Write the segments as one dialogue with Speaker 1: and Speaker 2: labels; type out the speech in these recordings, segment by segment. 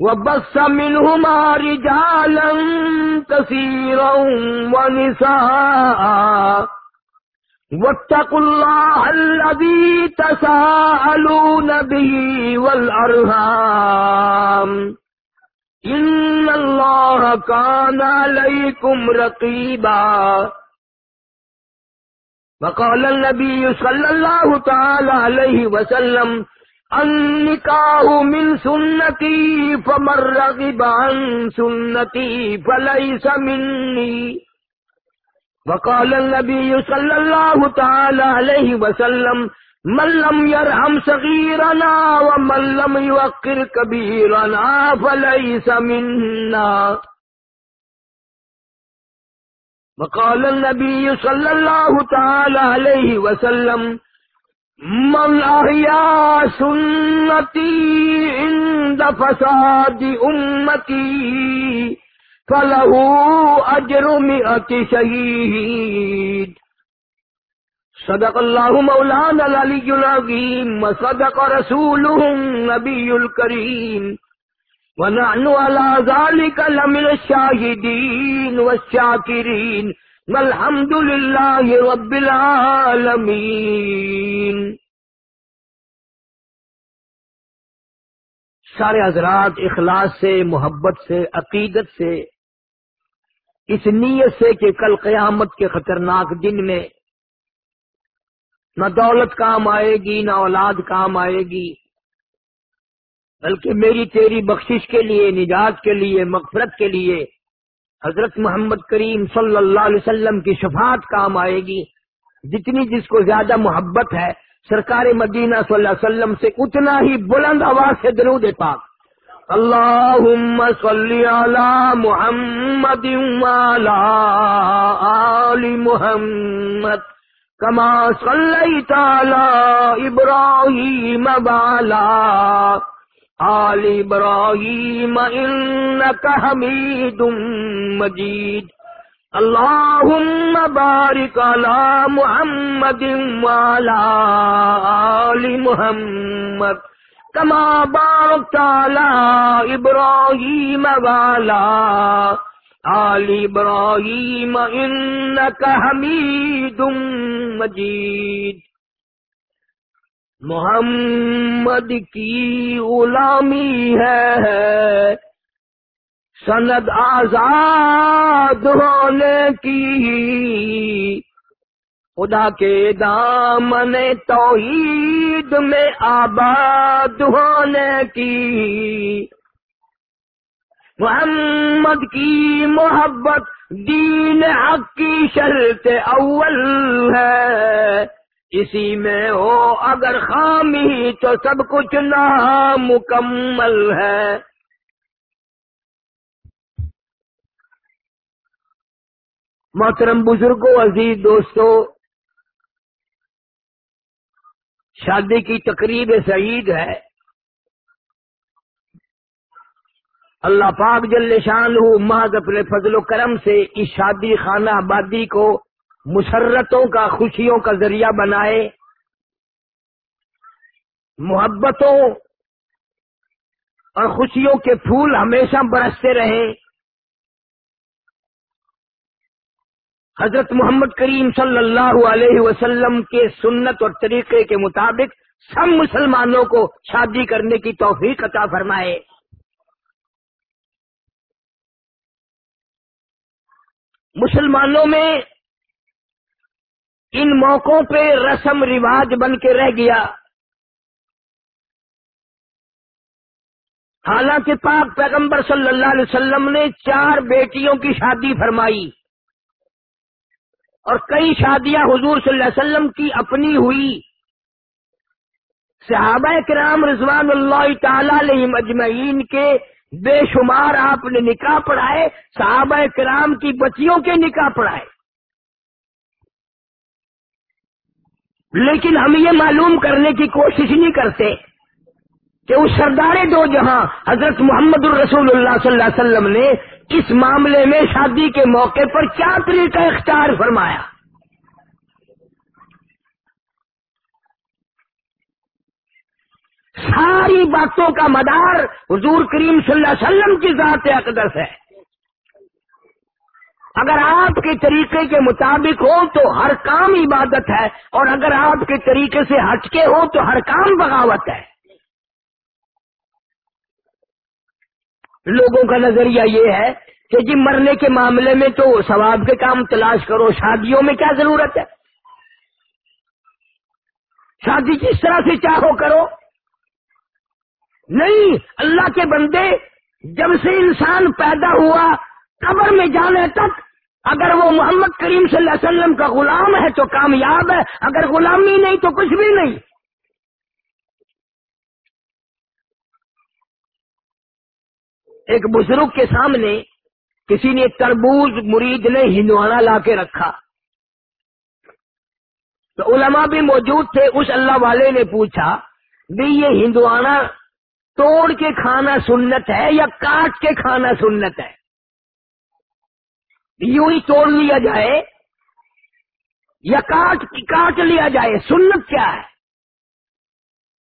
Speaker 1: وبص منهما رجالا كثيرا ونساء. واتقوا الله الذي تساءلون به والأرهام إن الله كان عليكم رقيبا. وقال النبي صلى الله تعالى عليه وسلم النكاه من سنتي فمن رغب عن سنتي فليس مني. وقال النبي صلى الله تعالى عليه وسلم من لم يرحم صغيرنا ومن لم يوقر كبيرنا فليس منا. وقال النبي صلى الله تعالى عليه وسلم من أحيا سنتي عند فساد أمتي فله أجر مئة شهيد. صدق الله مولانا العلي العظيم وصدق رسوله النبي الكريم. ونحن على ذلك لمن الشاهدين والشاكرين. والحمد لله رب العالمين سارے حضرات اخلاص سے، محبت سے، عقیدت سے، اس نیت سے کہ کل قیامت کے خطرناک دن میں نہ دولت کام آئے گی، نہ اولاد کام آئے گی، بلکہ میری تیری بخشش کے لیے، نجات کے لیے، مغفرت کے لیے حضرت محمد کریم صلی اللہ علیہ وسلم کی شفاعت کام آئے گی۔ جتنی جس کو زیادہ محبت ہے، سرکار مدینہ صلی اللہ علیہ وسلم سے اتنا ہی بلند آواز سے درود پاک۔ اللہم صلی علی محمد آل محمد کما صلیت علی ابراہیم والا آل ابراہیم، انکا حمید مجید۔ اللہم بارک علی محمد والا آل محمد۔ کما بارکت علی ابراہیم والا آل ابراہیم، انکا حمید مجید۔ محمد کی غلامی ہے۔ سند آزاد ہونے کی۔ خدا کے دامن توحید میں آباد ہونے کی۔ محمد کی محبت دین حق کی شرط اول ہے۔ اسی میں ہو اگر خامی تو سب کچھ نامکمل ہے۔ محترم بزرگوں، عزیز دوستو شادی کی تقریب سعید ہے۔ اللہ پاک جل شان ہوں محض اپنے فضل و کرم سے اس شادی خانہ آبادی کو مسرتوں کا خوشیوں کا ذریعہ بنائے، محبتوں اور خوشیوں کے پھول ہمیشہ برستے رہیں حضرت محمد کریم صلی اللہ علیہ وسلم کے سنت اور طریقے کے مطابق سب مسلمانوں کو شادی کرنے کی توفیق عطا فرمائے۔ مسلمانوں میں ان موقعوں پہ رسم رواج بن کے رہ گیا۔ حالانکہ پاک پیغمبر صلی اللہ علیہ وسلم نے چار بیٹیوں کی شادی فرمائی۔ اور کئی شادیاں حضور صلی اللہ علیہ وسلم کی اپنی ہوئی۔ صحابہ کرام رضوان اللہ تعالی علیہ مجمعین کے بے شمار آپ نے نکاح پڑھائے، صحابہ کرام کی بچیوں کے نکاح پڑھائے۔ لیکن ہم یہ معلوم کرنے کی کوشش نہیں کرتے کہ اس سردار دو جہاں حضرت محمد الرسول اللہ صلی اللہ علیہ وسلم نے اس معاملے میں شادی کے موقع پر کیا طریقہ اختیار فرمایا؟ ساری باتوں کا مدار حضور کریم صلی اللہ علیہ وسلم کی ذات اقدس ہے۔ اگر آپ کے طریقے کے مطابق ہو تو ہر کام عبادت ہے، اور اگر آپ کے طریقے سے ہٹ کے ہو تو ہر کام بغاوت ہے۔ لوگوں کا نظریہ یہ ہے کہ جی مرنے کے معاملے میں تو ثواب کے کام تلاش کرو، شادیوں میں کیا ضرورت ہے؟ شادی کس طرح سے چاہو کرو۔ نہیں، اللہ کے بندے، جب سے انسان پیدا ہوا، قبر میں جانے تک اگر وہ محمد کریم صلی اللہ علیہ وسلم کا غلام ہے تو کامیاب ہے، اگر غلامی نہیں تو کچھ بھی نہیں۔ ایک بزرگ کے سامنے کسی نے تربوز مرید نے ہندوانا لا کے رکھا۔ تو علماء بھی موجود تھے، اس اللہ والے نے پوچھا، بھی یہ ہندوانا توڑ کے کھانا سنت ہے یا کاٹ کے کھانا سنت ہے؟ یوں ہی توڑ لیا جائے یا کاٹ کاٹ لیا جائے، سنت کیا ہے؟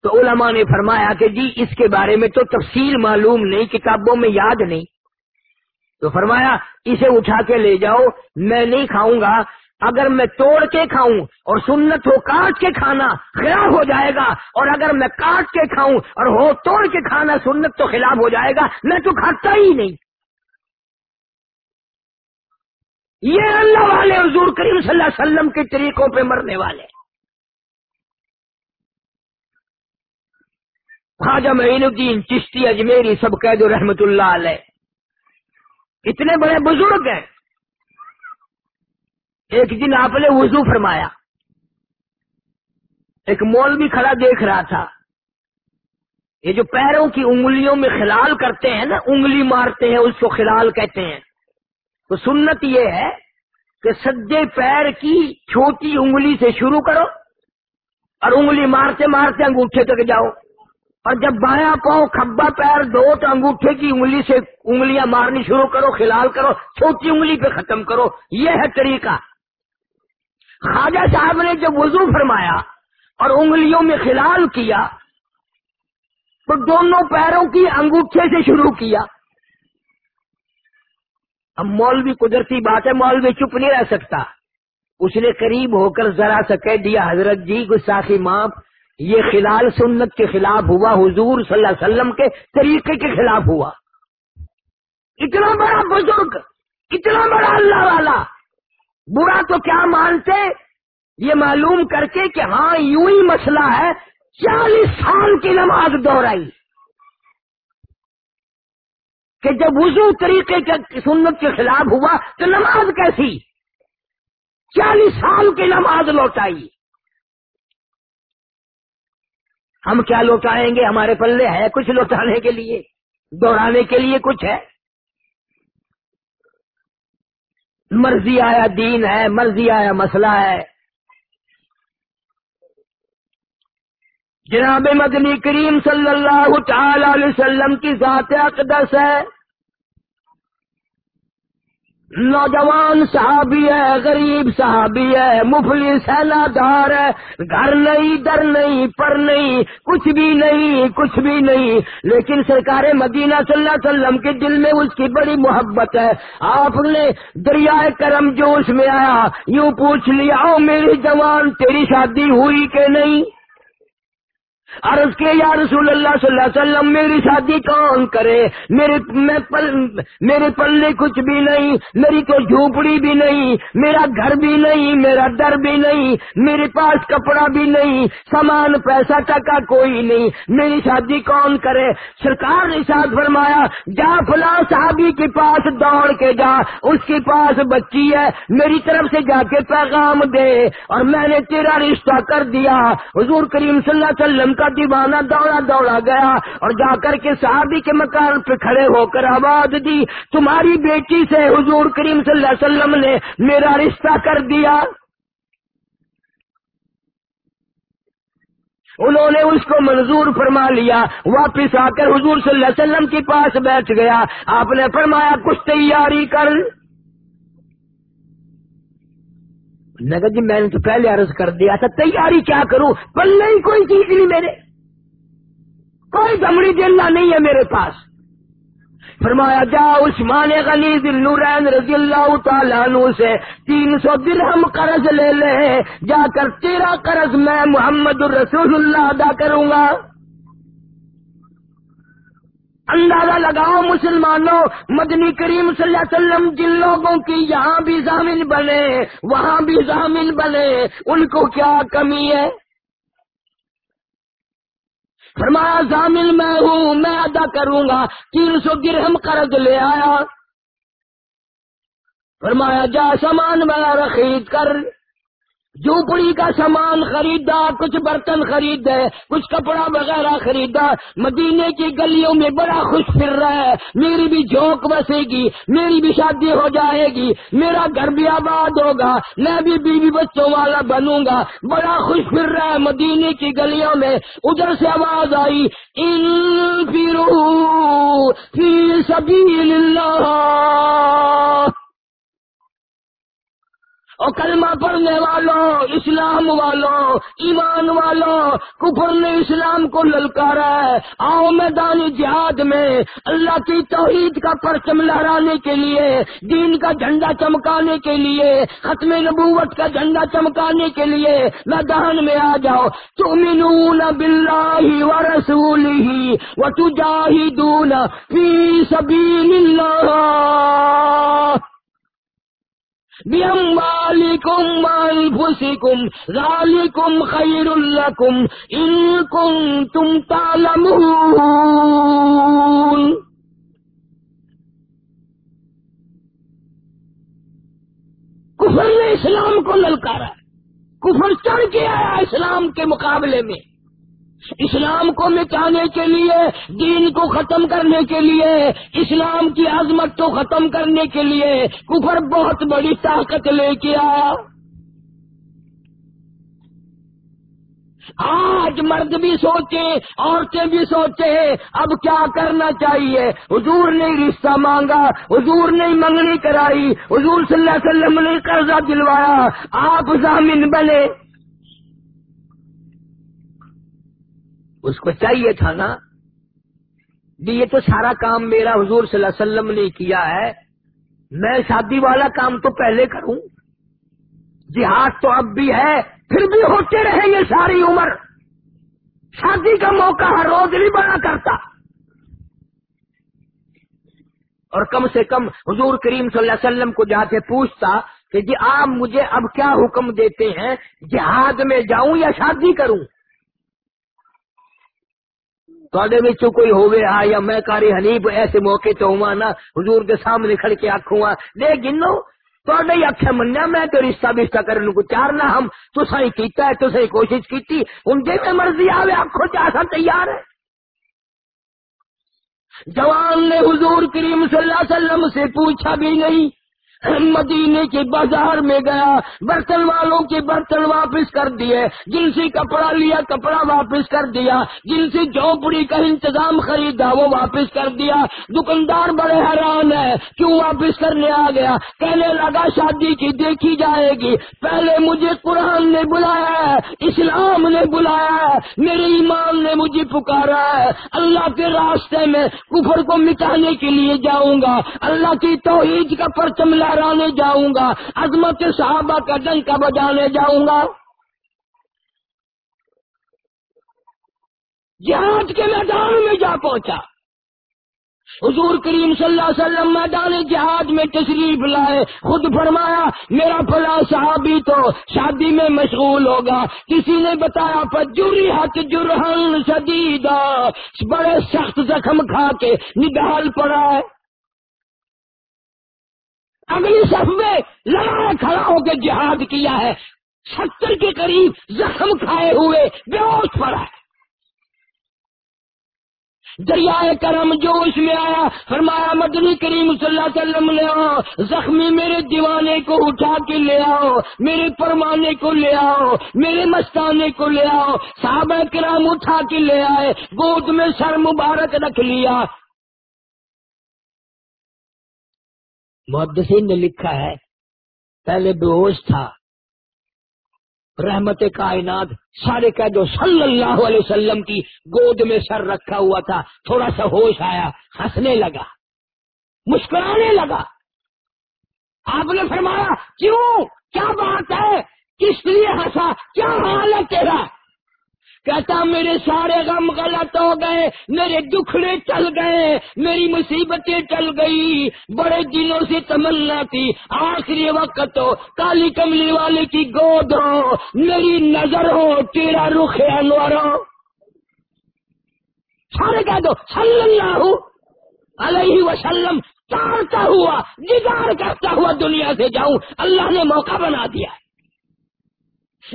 Speaker 1: تو علماء نے فرمایا کہ جی اس کے بارے میں تو تفصیل معلوم نہیں، کتابوں میں یاد نہیں۔ تو فرمایا، اسے اٹھا کے لے جاؤ، میں نہیں کھاؤں گا، اگر میں توڑ کے کھاؤں اور سنت ہو، کاٹ کے کھانا خلاف ہو جائے گا، اور اگر میں کاٹ کے کھاؤں اور ہو توڑ کے کھانا، سنت تو خلاف ہو جائے گا، میں تو کھاتا ہی نہیں۔ یہ اللہ والے حضور کریم صلی اللہ علیہ وسلم کے طریقوں پہ مرنے والے خواجہ معین الدین چشتی اجمیری سب قید رحمت اللہ علیہ۔ اتنے بڑے بزرگ ہیں۔ ایک دن آپ نے وضو فرمایا۔ ایک مول بھی کھڑا دیکھ رہا تھا۔ یہ جو پیروں کی انگلیوں میں خلال کرتے ہیں نا، انگلی مارتے ہیں، اس کو خلال کہتے ہیں۔ تو سنت یہ ہے کہ سجے پیر کی چھوٹی انگلی سے شروع کرو اور انگلی مارتے مارتے انگوٹھے تک جاؤ اور جب بایاں پاؤں کھبا پیر دو تو انگوٹھے کی انگلی سے انگلیاں مارنی شروع کرو، خلال کرو، چھوٹی انگلی پہ ختم کرو، یہ ہے طریقہ۔ خواجہ صاحب نے جب وضو فرمایا اور انگلیوں میں خلال کیا تو دونوں پیروں کی انگوٹھے سے شروع کیا۔ اب مولوی قدرتی بات ہے، مولوی چپ نہیں رہ سکتا۔ اس نے قریب ہو کر ذرا سا کہہ دیا، حضرت جی گساخی ماں یہ خلال سنت کے خلاف ہوا، حضور صلی اللہ علیہ وسلم کے طریقے کے خلاف ہوا۔ اتنا بڑا بزرگ، اتنا بڑا اللہ والا۔ برا تو کیا مانتے؟ یہ معلوم کر کے کہ ہاں یوں ہی مسئلہ ہے، چالیس سال کی نماز دوہرائی کہ جب وضو طریقے کے سنت کے خلاف ہوا تو نماز کیسی؟ چالیس سال کی نماز لوٹائی۔ ہم کیا لوٹائیں گے؟ ہمارے پلے ہے کچھ لوٹانے کے لیے دوہرانے کے لیے کچھ ہے۔ مرضی آیا دین ہے، مرضی آیا مسئلہ ہے۔ جناب مدنی کریم صلی اللہ تعالی علیہ وسلم کی ذات اقدس ہے۔ نوجوان صحابی ہے، غریب صحابی ہے مفلی سیلا دار ہے۔ گھر نہیں، در نہیں، پر نہیں، کچھ بھی نہیں، کچھ بھی نہیں۔ لیکن سرکار مدینہ صلی اللہ علیہ وسلم کے دل میں اس کی بڑی محبت ہے۔ آپ نے دریائے کرم جوش میں آیا، یوں پوچھ لیا میری جوان، تیری شادی ہوئی کہ نہیں؟ عرض کے یا رسول اللہ صلی اللہ علیہ وسلم، میری شادی کون کرے؟ میرے، میں پل، میرے پلے کچھ بھی نہیں، میری کوئی جھوپڑی بھی نہیں، میرا گھر بھی نہیں، میرا در بھی نہیں، میرے پاس کپڑا بھی نہیں، سامان، پیسہ، ٹکا کوئی نہیں۔ میری شادی کون کرے؟ سرکار نے ساتھ فرمایا، جا فلاں صحابی کے پاس دوڑ کے جا، اس کے پاس بچی ہے، میری طرف سے جا کے پیغام دے۔ اور میں نے تیرا رشتہ کر دیا۔ حضور کریم صلی اللہ علیہ وسلم کا دیوانہ دوڑا دوڑا گیا اور جا کر کے صحابی کے مکان پہ کھڑے ہو کر آواز دی، تمہاری بیٹی سے حضور کریم صلی اللہ علیہ وسلم نے میرا رشتہ کر دیا۔ انہوں نے اس کو منظور فرما لیا، واپس آ کر حضور صلی اللہ علیہ وسلم کے پاس بیٹھ گیا۔ آپ نے فرمایا، کچھ تیاری کر۔ کہا جی میں نے تو پہلے عرض کر دیا تھا، تیاری کیا کروں؟ پل نہیں کوئی چیز نہیں میرے۔ کوئی دمڑی دلنا نہیں ہے میرے پاس۔ فرمایا جا عثمان غنی دل نورین رضی اللہ تعالیٰ عنہ سے تین سو درہم قرض لے لے۔ جا کر تیرا قرض میں محمد الرسول اللہ ادا کروں گا۔ اندازہ لگاؤ مسلمانوں، مدنی کریم صلی اللہ علیہ وسلم جن لوگوں کی یہاں بھی ضامن بنے، وہاں بھی ضامن بنے، ان کو کیا کمی ہے؟ فرمایا، ضامن میں ہوں، میں ادا کروں گا، تین سو گرہم قرض لے آیا۔ فرمایا، جا سامان وغیرہ خرید کر۔ جھوپڑی کا سامان خریدا، کچھ برتن خریدے، کچھ کپڑا وغیرہ خریدا۔ مدینے کی گلیوں میں بڑا خوش پھر رہا ہے۔ میری بھی جھونک بسے گی، میری بھی شادی ہو جائے گی۔ میرا گھر بھی آباد ہوگا، میں بھی بیوی بچوں والا بنوں گا۔ بڑا خوش پھر رہا ہے مدینے کی گلیوں میں۔ ادھر سے آواز آئی ان فی سبیل اللہ۔ اور کلمہ پڑھنے والوں اسلام والوں ایمان والوں کفر نے اسلام کو للکارا ہے۔ آؤ میدان جہاد میں اللہ کی توحید کا پرچم لہرانے کے لیے، دین کا جھنڈا چمکانے کے لیے، ختم نبوت کا جھنڈا چمکانے کے لیے میدان میں آ جاؤ۔ تم باللہ و رسول ہی و تجاہدون فی سبیل اللہ۔ بأموالكم وأنفسكم ذلكم خير لكم إن كنتم تعلمون کفر نے اسلام کو للکارا کفر چڑھ کے آیا اسلام کے مقابلے میں۔ اسلام کو مٹانے کے لیے، دین کو ختم کرنے کے لیے، اسلام کی عظمت کو ختم کرنے کے لیے کفر بہت بڑی طاقت لے کے آیا۔ آج مرد بھی سوچے، عورتیں بھی سوچے، اب کیا کرنا چاہیے؟ حضور نے رشتہ مانگا، حضور نے منگنی کرائی، حضور صلی اللہ علیہ وسلم نے قرضہ دلوایا، آپ ضامن بنے۔ اس کو چاہیے تھا نا۔ جی یہ تو سارا کام میرا حضور صلی اللہ علیہ وسلم نے کیا ہے۔ میں شادی والا کام تو پہلے کروں۔ جہاد تو اب بھی ہے، پھر بھی ہوتے رہیں گے ساری عمر۔ شادی کا موقع ہر روز نہیں بنا کرتا۔ اور کم سے کم حضور کریم صلی اللہ علیہ وسلم کو جا کے پوچھتا کہ جی آپ مجھے اب کیا حکم دیتے ہیں؟ جہاد میں جاؤں یا شادی کروں؟ کوئی ہوئے ہاں یا میں کاری حنیب ایسے موقع تو ہوا نا حضور کے سامنے کھڑ کے آخوں دے گنو تو آخیا منیا میں تو رشتہ بشتہ کرنے کو چارنا ہم تو سہی کیتا ہے تو صحیح کوشش کی ان جی میں مرضی آوے آخو چاہ تیار ہے۔ جوان نے حضور کریم صلی اللہ علیہ وسلم سے پوچھا بھی نہیں مدینے کے بازار میں گیا، برتن والوں کے برتن واپس کر دیے جن سے کپڑا لیا، کپڑا واپس کر دیا جن سے جھونپڑی کا انتظام خریدا، وہ واپس کر دیا۔ دکاندار بڑے حیران ہے کیوں واپس کرنے آ گیا؟ کہنے لگا، شادی کی دیکھی جائے گی۔ پہلے مجھے قرآن نے بلایا ہے، اسلام نے بلایا ہے، میرے ایمان نے مجھے پکارا ہے۔ اللہ کے راستے میں کفر کو مٹانے کے لیے جاؤں گا۔ اللہ کی توحید کا پرچم لہرانے جاؤں گا، عظمت صحابہ کا ڈنکا بجانے جاؤں گا۔ جہاد کے میدان میں جا پہنچا۔ حضور کریم صلی اللہ علیہ وسلم میدان جہاد میں تشریف لائے۔ خود فرمایا، میرا فلا صحابی تو شادی میں مشغول ہوگا۔ کسی نے بتایا پجوری ہاتھ جرہن شدیدہ۔ بڑے سخت زخم کھا کے نڈال پڑا ہے۔ اگلی صف میں لڑا کھڑا ہو کے جہاد کیا ہے۔ ستر کے قریب زخم کھائے ہوئے بے ہوش پڑا ہے۔ دریائے کرم جو اس میں آیا، فرمایا، مدنی کریم صلی اللہ علیہ وسلم لے آؤ، زخمی میرے دیوانے کو اٹھا کے لے آؤ، میرے پروانے کو لے آؤ، میرے مستانے کو لے آؤ، صحابہ کرام اٹھا کے لے آئے، گود میں سر مبارک رکھ لیا۔ محدثین نے لکھا ہے، پہلے بے ہوش تھا۔ رحمت کائنات سارے کہہ دو، صلی اللہ علیہ وسلم کی گود میں سر رکھا ہوا تھا۔ تھوڑا سا ہوش آیا، ہنسنے لگا، مسکرانے لگا۔ آپ نے فرمایا، کیوں؟ کیا بات ہے؟ کس لیے ہنسا؟ کیا حال ہے تیرا؟ کہتا میرے سارے غم غلط ہو گئے، میرے دکھڑے چل گئے، میری مصیبتیں چل گئی۔ بڑے دنوں سے تمنا تھی، آخری وقت ہو کالی کملی والے کی گود ہو، میری نظر ہو تیرا رخ انور ہو۔ سارے کہہ دو، صلی اللہ علیہ وسلم چارتا ہوا جگار کرتا ہوا دنیا سے جاؤں، اللہ نے موقع بنا دیا۔ ہے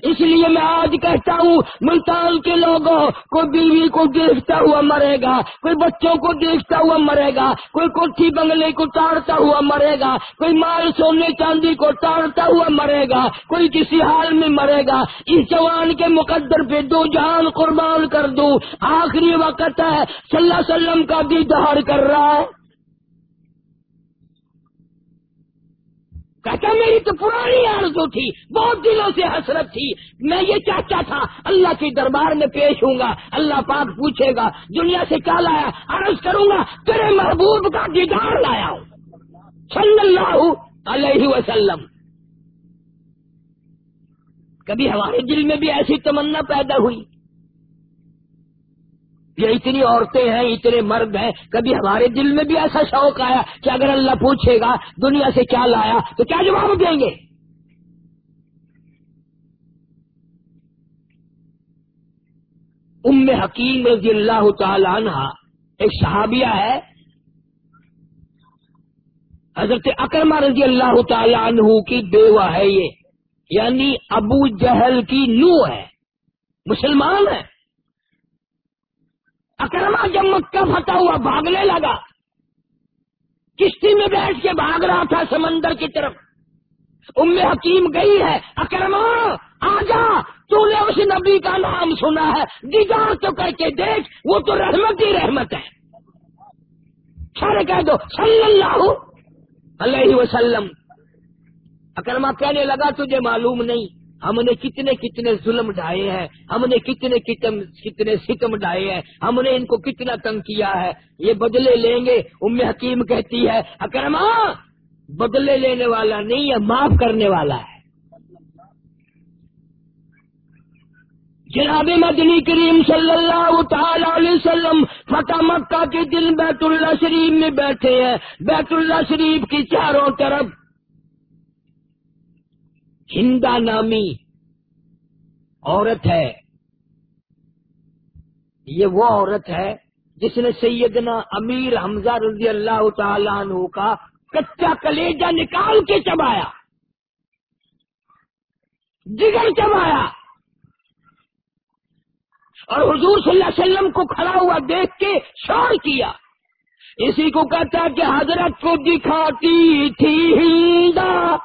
Speaker 1: اس لیے میں آج کہتا ہوں ملتان کے لوگوں کوئی بیوی کو دیکھتا ہوا مرے گا، کوئی بچوں کو دیکھتا ہوا مرے گا، کوئی کوٹھی بنگلے کو تاڑتا ہوا مرے گا، کوئی مال سونے چاندی کو تاڑتا ہوا مرے گا، کوئی کسی حال میں مرے گا۔ اس جوان کے مقدر پہ دو جان قربان کر دوں۔ آخری وقت ہے، صلی اللہ علیہ وسلم کا بھی دہار کر رہا ہے۔ کہتا میری تو پرانی آرزو تھی، بہت دنوں سے حسرت تھی. میں یہ چاہتا تھا، اللہ کے دربار میں پیش ہوں گا. اللہ پاک پوچھے گا، دنیا سے کیا لایا، عرض کروں گا، تیرے محبوب کا دیدار لایا ہوں. صلی اللہ علیہ وسلم. کبھی ہمارے دل میں بھی ایسی تمنا پیدا ہوئی. یہ اتنی عورتیں ہیں، اتنے مرد ہیں، کبھی ہمارے دل میں بھی ایسا شوق آیا کہ اگر اللہ پوچھے گا دنیا سے کیا لایا، تو کیا جواب دیں گے؟ ام حکیم رضی اللہ تعالی عنہ ایک صحابیہ ہے، حضرت اکرما رضی اللہ تعالی عنہ کی بیوہ ہے یہ یعنی ابو جہل کی نو ہے، مسلمان ہے۔ اکرما جب مکہ فتح ہوا، بھاگنے لگا۔ کشتی میں بیٹھ کے بھاگ رہا تھا سمندر کی طرف۔ ام حکیم گئی ہے، اکرما آ جا تو نے اس نبی کا نام سنا ہے۔ دیدار تو کر کے دیکھ، وہ تو رحمت ہی رحمت ہے۔ سارے کہہ دو، صلی اللہ علیہ وسلم۔ اکرما کہنے لگا، تجھے معلوم نہیں۔ ہم نے کتنے کتنے ظلم ڈھائے ہیں، ہم نے کتنے کتنے ستم ڈھائے ہیں، ہم نے ان کو کتنا تنگ کیا ہے۔ یہ بدلے لیں گے، ام حکیم کہتی ہے اکرما بدلے لینے والا نہیں ہے، معاف کرنے والا ہے۔ جناب مدنی کریم صلی اللہ تعالی علیہ وسلم فتح مکہ کے دن بیت اللہ شریف میں بیٹھے ہیں۔ بیت اللہ شریف کی چاروں طرف ہندا نامی عورت ہے۔ یہ وہ عورت ہے جس نے سیدنا امیر حمزہ رضی اللہ تعالیٰ عنہ کا کچا کلیجا نکال کے چبایا۔ جگر چبایا۔ اور حضور صلی اللہ علیہ وسلم کو کھڑا ہوا دیکھ کے شور کیا۔ اسی کو کہتا کہ حضرت کو دکھاتی تھی ہندا۔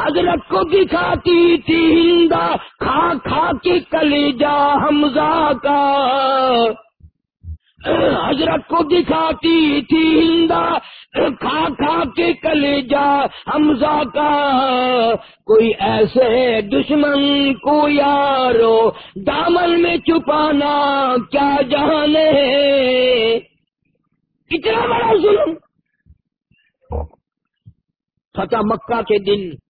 Speaker 1: حضرت کو دکھاتی تھی ہندا کھا کھا کے کلی جا حمزہ کا۔ حضرت کو دکھاتی تھی ہندا کھا کھا کے کلی جا حمزہ کا۔ کوئی ایسے دشمن کو یارو، دامن میں چھپانا کیا جانے؟ کتنا بڑا ظلم۔ فتح مکہ کے دن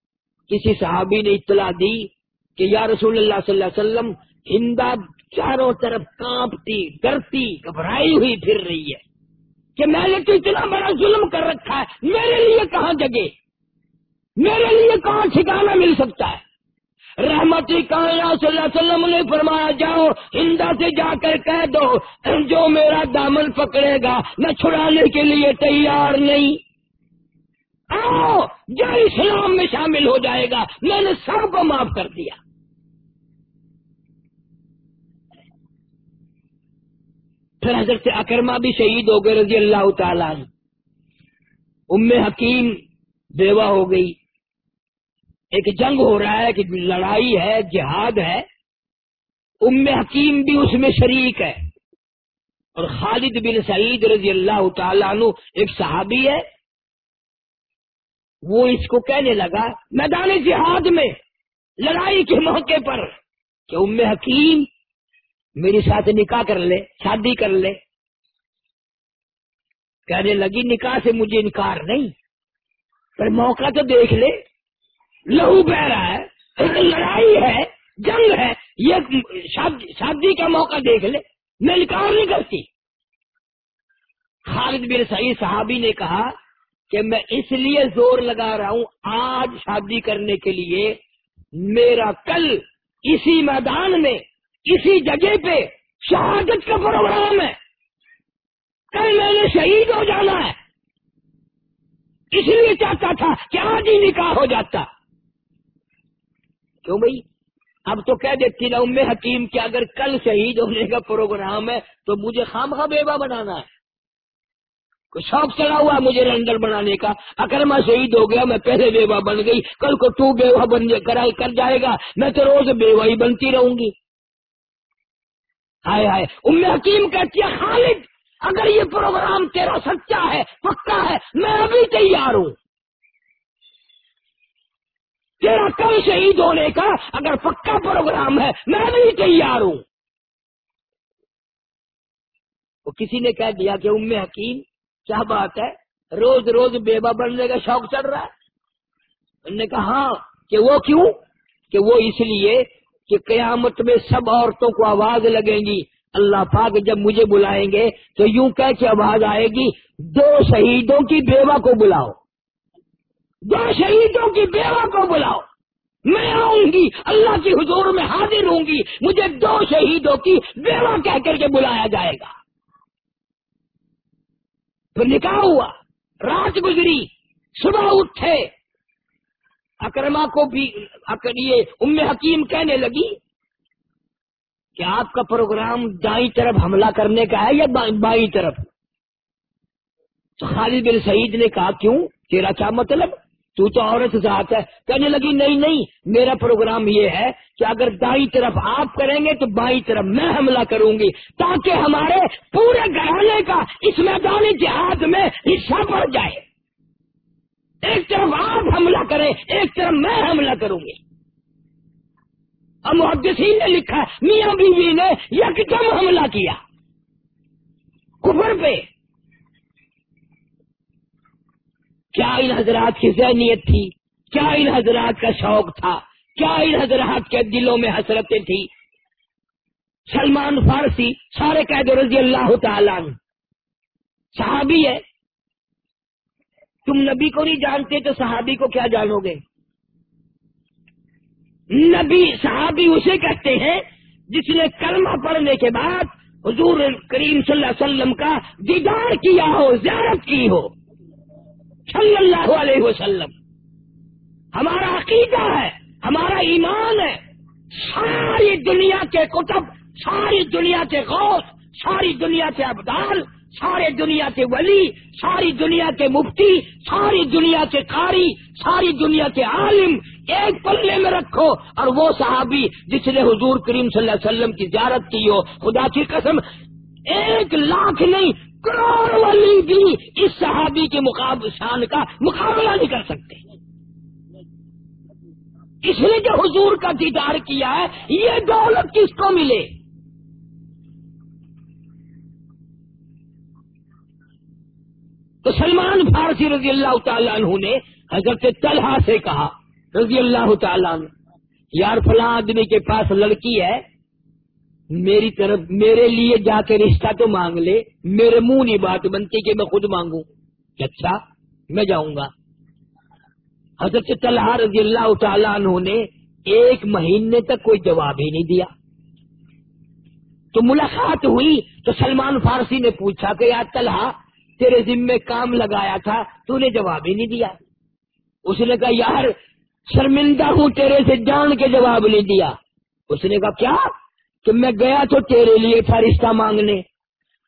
Speaker 1: کسی صحابی نے اطلاع دی کہ یا رسول اللہ صلی اللہ علیہ وسلم ہندا چاروں طرف کانپتی ڈرتی گھبرائی ہوئی پھر رہی ہے کہ میں نے تو اتنا بڑا ظلم کر رکھا ہے، میرے لیے کہاں جگہ؟ میرے لیے کہاں ٹھکانا مل سکتا ہے؟ رحمتی کہاں صلی اللہ علیہ وسلم نے فرمایا، جاؤ ہندا سے جا کر کہہ دو، جو میرا دامن پکڑے گا، میں چھڑانے کے لیے تیار نہیں۔ آؤ جو اسلام میں شامل ہو جائے گا۔ میں نے سب کو معاف کر دیا۔ پھر حضرت اکرما بھی شہید ہو گئے رضی اللہ تعالیٰ ام حکیم بیوہ ہو گئی۔ ایک جنگ ہو رہا ہے کہ لڑائی ہے، جہاد ہے۔ ام حکیم بھی اس میں شریک ہے۔ اور خالد بن سعید رضی اللہ تعالیٰ عنہ ایک صحابی ہے۔ وہ اس کو کہنے لگا، میدان جہاد میں، لڑائی کے موقع پر، کہ ام حکیم میری ساتھ نکاح کر لے، شادی کر لے۔ کہنے لگی، نکاح سے مجھے انکار نہیں، پر موقع تو دیکھ لے۔ لہو بہ رہا ہے، لڑائی ہے، جنگ ہے، یہ شادی کا موقع دیکھ لے، میں انکار نہیں کرتی۔ خالد بن سعید صحابی نے کہا کہ میں اس لیے زور لگا رہا ہوں آج شادی کرنے کے لیے، میرا کل اسی میدان میں، اسی جگہ پہ شہادت کا پروگرام ہے۔ کل میں نے شہید ہو جانا ہے۔ اس لیے چاہتا تھا کہ آج ہی نکاح ہو جاتا۔ کیوں بھائی؟ اب تو کہہ دیتی نا ام حکیم، کہ اگر کل شہید ہونے کا پروگرام ہے تو مجھے خام خواہ بیوہ بنانا ہے۔ شوق چلا ہوا مجھے رینڈر بنانے کا؟ اگر میں شہید ہو گیا، میں پہلے بیوہ بن گئی، کل کو تو بیوہ بن کر جائے گا۔ میں تو روز بیوہ ہی بنتی رہوں گی۔ ہائے ہائے، ام حکیم کہتی ہے، خالد، اگر یہ پروگرام تیرا سچا ہے، پکا ہے، میں ابھی تیار ہوں۔ تیرا کل شہید ہونے کا اگر پکا پروگرام ہے، میں بھی تیار ہوں۔ وہ کسی نے کہہ دیا کہ ام حکیم کیا بات ہے؟ روز روز بیوہ بننے کا شوق چل رہا ہے؟ انہوں نے کہا ہاں کہ وہ کیوں؟ کہ وہ اس لیے کہ قیامت میں سب عورتوں کو آواز لگیں گی۔ اللہ پاک جب مجھے بلائیں گے تو یوں کہ آواز آئے گی، دو شہیدوں کی بیوہ کو بلاؤ۔ دو شہیدوں کی بیوہ کو بلاؤ۔ میں آؤں گی، اللہ کی حضور میں حاضر ہوں گی۔ مجھے دو شہیدوں کی بیوہ کہہ کر کے بلایا جائے گا۔ نکاح ہوا، رات گزری، صبح اٹھے۔ اکرما کو بھی یہ ام حکیم کہنے لگی کہ آپ کا پروگرام دائیں طرف حملہ کرنے کا ہے یا بائیں طرف؟ تو خالد بن سعید نے کہا، کیوں؟ تیرا کیا مطلب؟ تو تو عورت ذات ہے۔ کہنے لگی، نہیں نہیں، میرا پروگرام یہ ہے کہ اگر دائیں طرف آپ کریں گے تو بائیں طرف میں حملہ کروں گی۔ تاکہ ہمارے پورے گھرانے کا اس میدانی جہاد میں حصہ پڑ جائے۔ ایک طرف آپ حملہ کریں، ایک طرف میں حملہ کروں گی۔ اب محدثین نے لکھا میاں بیوی نے یکدم حملہ کیا۔ کفر پہ کیا ان حضرات کی ذہنیت تھی؟ کیا ان حضرات کا شوق تھا؟ کیا ان حضرات کے دلوں میں حسرتیں تھی سلمان فارسی سارے قید رضی اللہ تعالیٰ صحابی ہے۔ تم نبی کو نہیں جانتے تو صحابی کو کیا جانو گے؟ نبی صحابی اسے کہتے ہیں جس نے کلمہ پڑھنے کے بعد حضور کریم صلی اللہ علیہ وسلم کا دیدار کیا ہو، زیارت کی ہو۔ صلی اللہ علیہ وسلم۔ ہمارا عقیدہ ہے، ہمارا ایمان ہے۔ ساری دنیا کے کتب، ساری دنیا کے غوث، ساری دنیا کے ابدال سارے دنیا کے ولی، ساری دنیا کے مفتی، ساری دنیا کے قاری، ساری دنیا کے عالم۔ ایک پلے میں رکھو اور وہ صحابی جس نے حضور کریم صلی اللہ علیہ وسلم کی زیارت کی ہو، خدا کی قسم، ایک لاکھ نہیں کروڑ ولی بھی اس صحابی کے مقابل شان کا مقابلہ نہیں کر سکتے۔ اس نے جو حضور کا دیدار کیا ہے، یہ دولت کس کو ملے؟ تو سلمان فارسی رضی اللہ تعالیٰ عنہ نے حضرت طلحہ سے کہا، رضی اللہ تعالیٰ عنہ، یار، فلاں آدمی کے پاس لڑکی ہے میری طرف میرے لیے جا کے رشتہ تو مانگ لے، میرے منہ نہیں بات بنتی کہ میں خود مانگوں۔ اچھا میں جاؤں گا۔ حضرت طلحہ رضی اللہ تعالیٰ عنہ نے ایک مہینے تک کوئی جواب ہی نہیں دیا۔ تو ملاقات ہوئی تو سلمان فارسی نے پوچھا کہ یار طلحہ، تیرے ذمے کام لگایا تھا تو نے جواب ہی نہیں دیا۔ اس نے کہا، یار، شرمندہ ہوں، تیرے سے جان کے جواب نہیں دیا۔ اس نے کہا، کیا؟ کہ میں گیا تو تیرے لیے تھا رشتہ مانگنے۔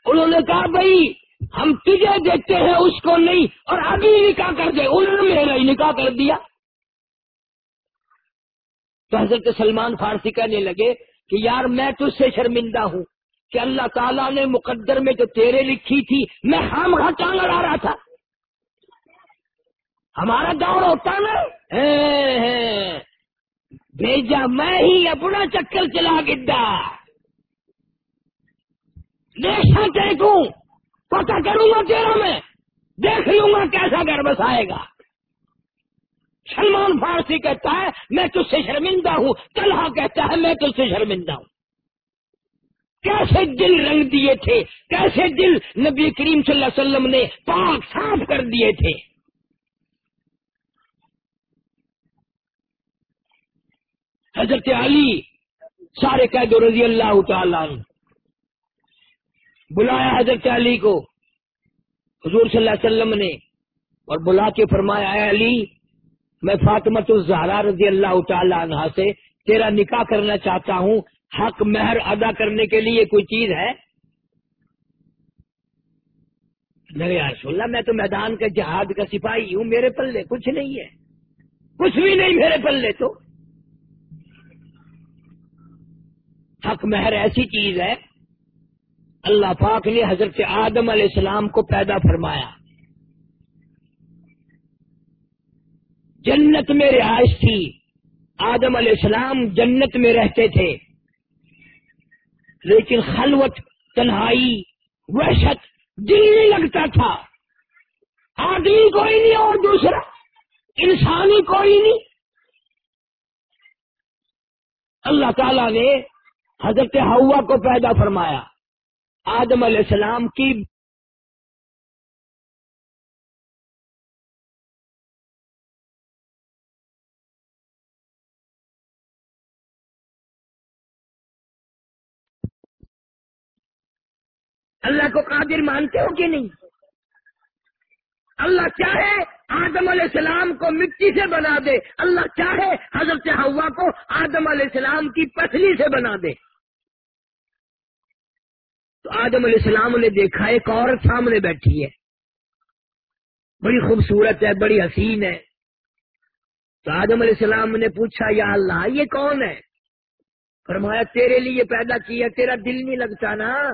Speaker 1: انہوں نے کہا، بھائی، ہم تجھے دیکھتے ہیں، اس کو نہیں، اور ابھی نکاح کر دے۔ انہوں نے میرا ہی نکاح کر دیا۔ تو حضرت سلمان فارسی کہنے لگے کہ، یار، میں تجھ سے شرمندہ ہوں کہ اللہ تعالیٰ نے مقدر میں جو تیرے لکھی تھی۔ میں ہم ہٹا لڑا رہا تھا۔ ہمارا دور ہوتا نا۔ ہاں، ہاں۔ بھیجا، میں ہی اپنا چکر چلا گڈا دیکھنا دیکھوں پتا کروں گا تیرا میں، دیکھ لوں گا کیسا گھر بسائے گا۔ سلمان فارسی کہتا ہے، میں تجھ سے شرمندہ ہوں۔ طلحہ کہتا ہے، میں تجھ سے شرمندہ ہوں۔ کیسے دل رنگ دیے تھے، کیسے دل نبی کریم صلی اللہ علیہ وسلم نے پاک صاف کر دیے تھے۔ حضرت علی سارے قید رضی اللہ تعالی بلایا حضرت علی کو۔ حضور صلی اللہ علیہ وسلم نے اور بلا کے فرمایا، اے علی، میں فاطمت الزہرا رضی اللہ تعالی عنہ سے تیرا نکاح کرنا چاہتا ہوں۔ حق مہر ادا کرنے کے لیے کوئی چیز ہے؟ رسول اللہ میں تو میدان کا جہاد کا سپاہی ہوں، میرے پلے کچھ نہیں ہے۔ کچھ بھی نہیں میرے پلے تو۔ حق مہر ایسی چیز ہے، اللہ پاک نے حضرت آدم علیہ السلام کو پیدا فرمایا۔ جنت میں رہائش تھی۔ آدم علیہ السلام جنت میں رہتے تھے۔ لیکن خلوت، تنہائی، وحشت دل نہیں لگتا تھا۔ آدمی کوئی نہیں اور دوسرا، انسانی کوئی نہیں۔ اللہ تعالی نے حضرت ہوا کو پیدا فرمایا، آدم علیہ السلام کی اللہ کو قادر مانتے ہو کہ نہیں؟ اللہ چاہے آدم علیہ السلام کو مٹی سے بنا دے، اللہ چاہے حضرت ہوا کو آدم علیہ السلام کی پتلی سے بنا دے۔ تو آدم علیہ السلام نے دیکھا، ایک عورت سامنے بیٹھی ہے۔ بڑی خوبصورت ہے، بڑی حسین ہے۔ تو آدم علیہ السلام نے پوچھا، یا اللہ، یہ کون ہے؟ فرمایا، تیرے لیے پیدا کیا، تیرا دل نہیں لگتا نا۔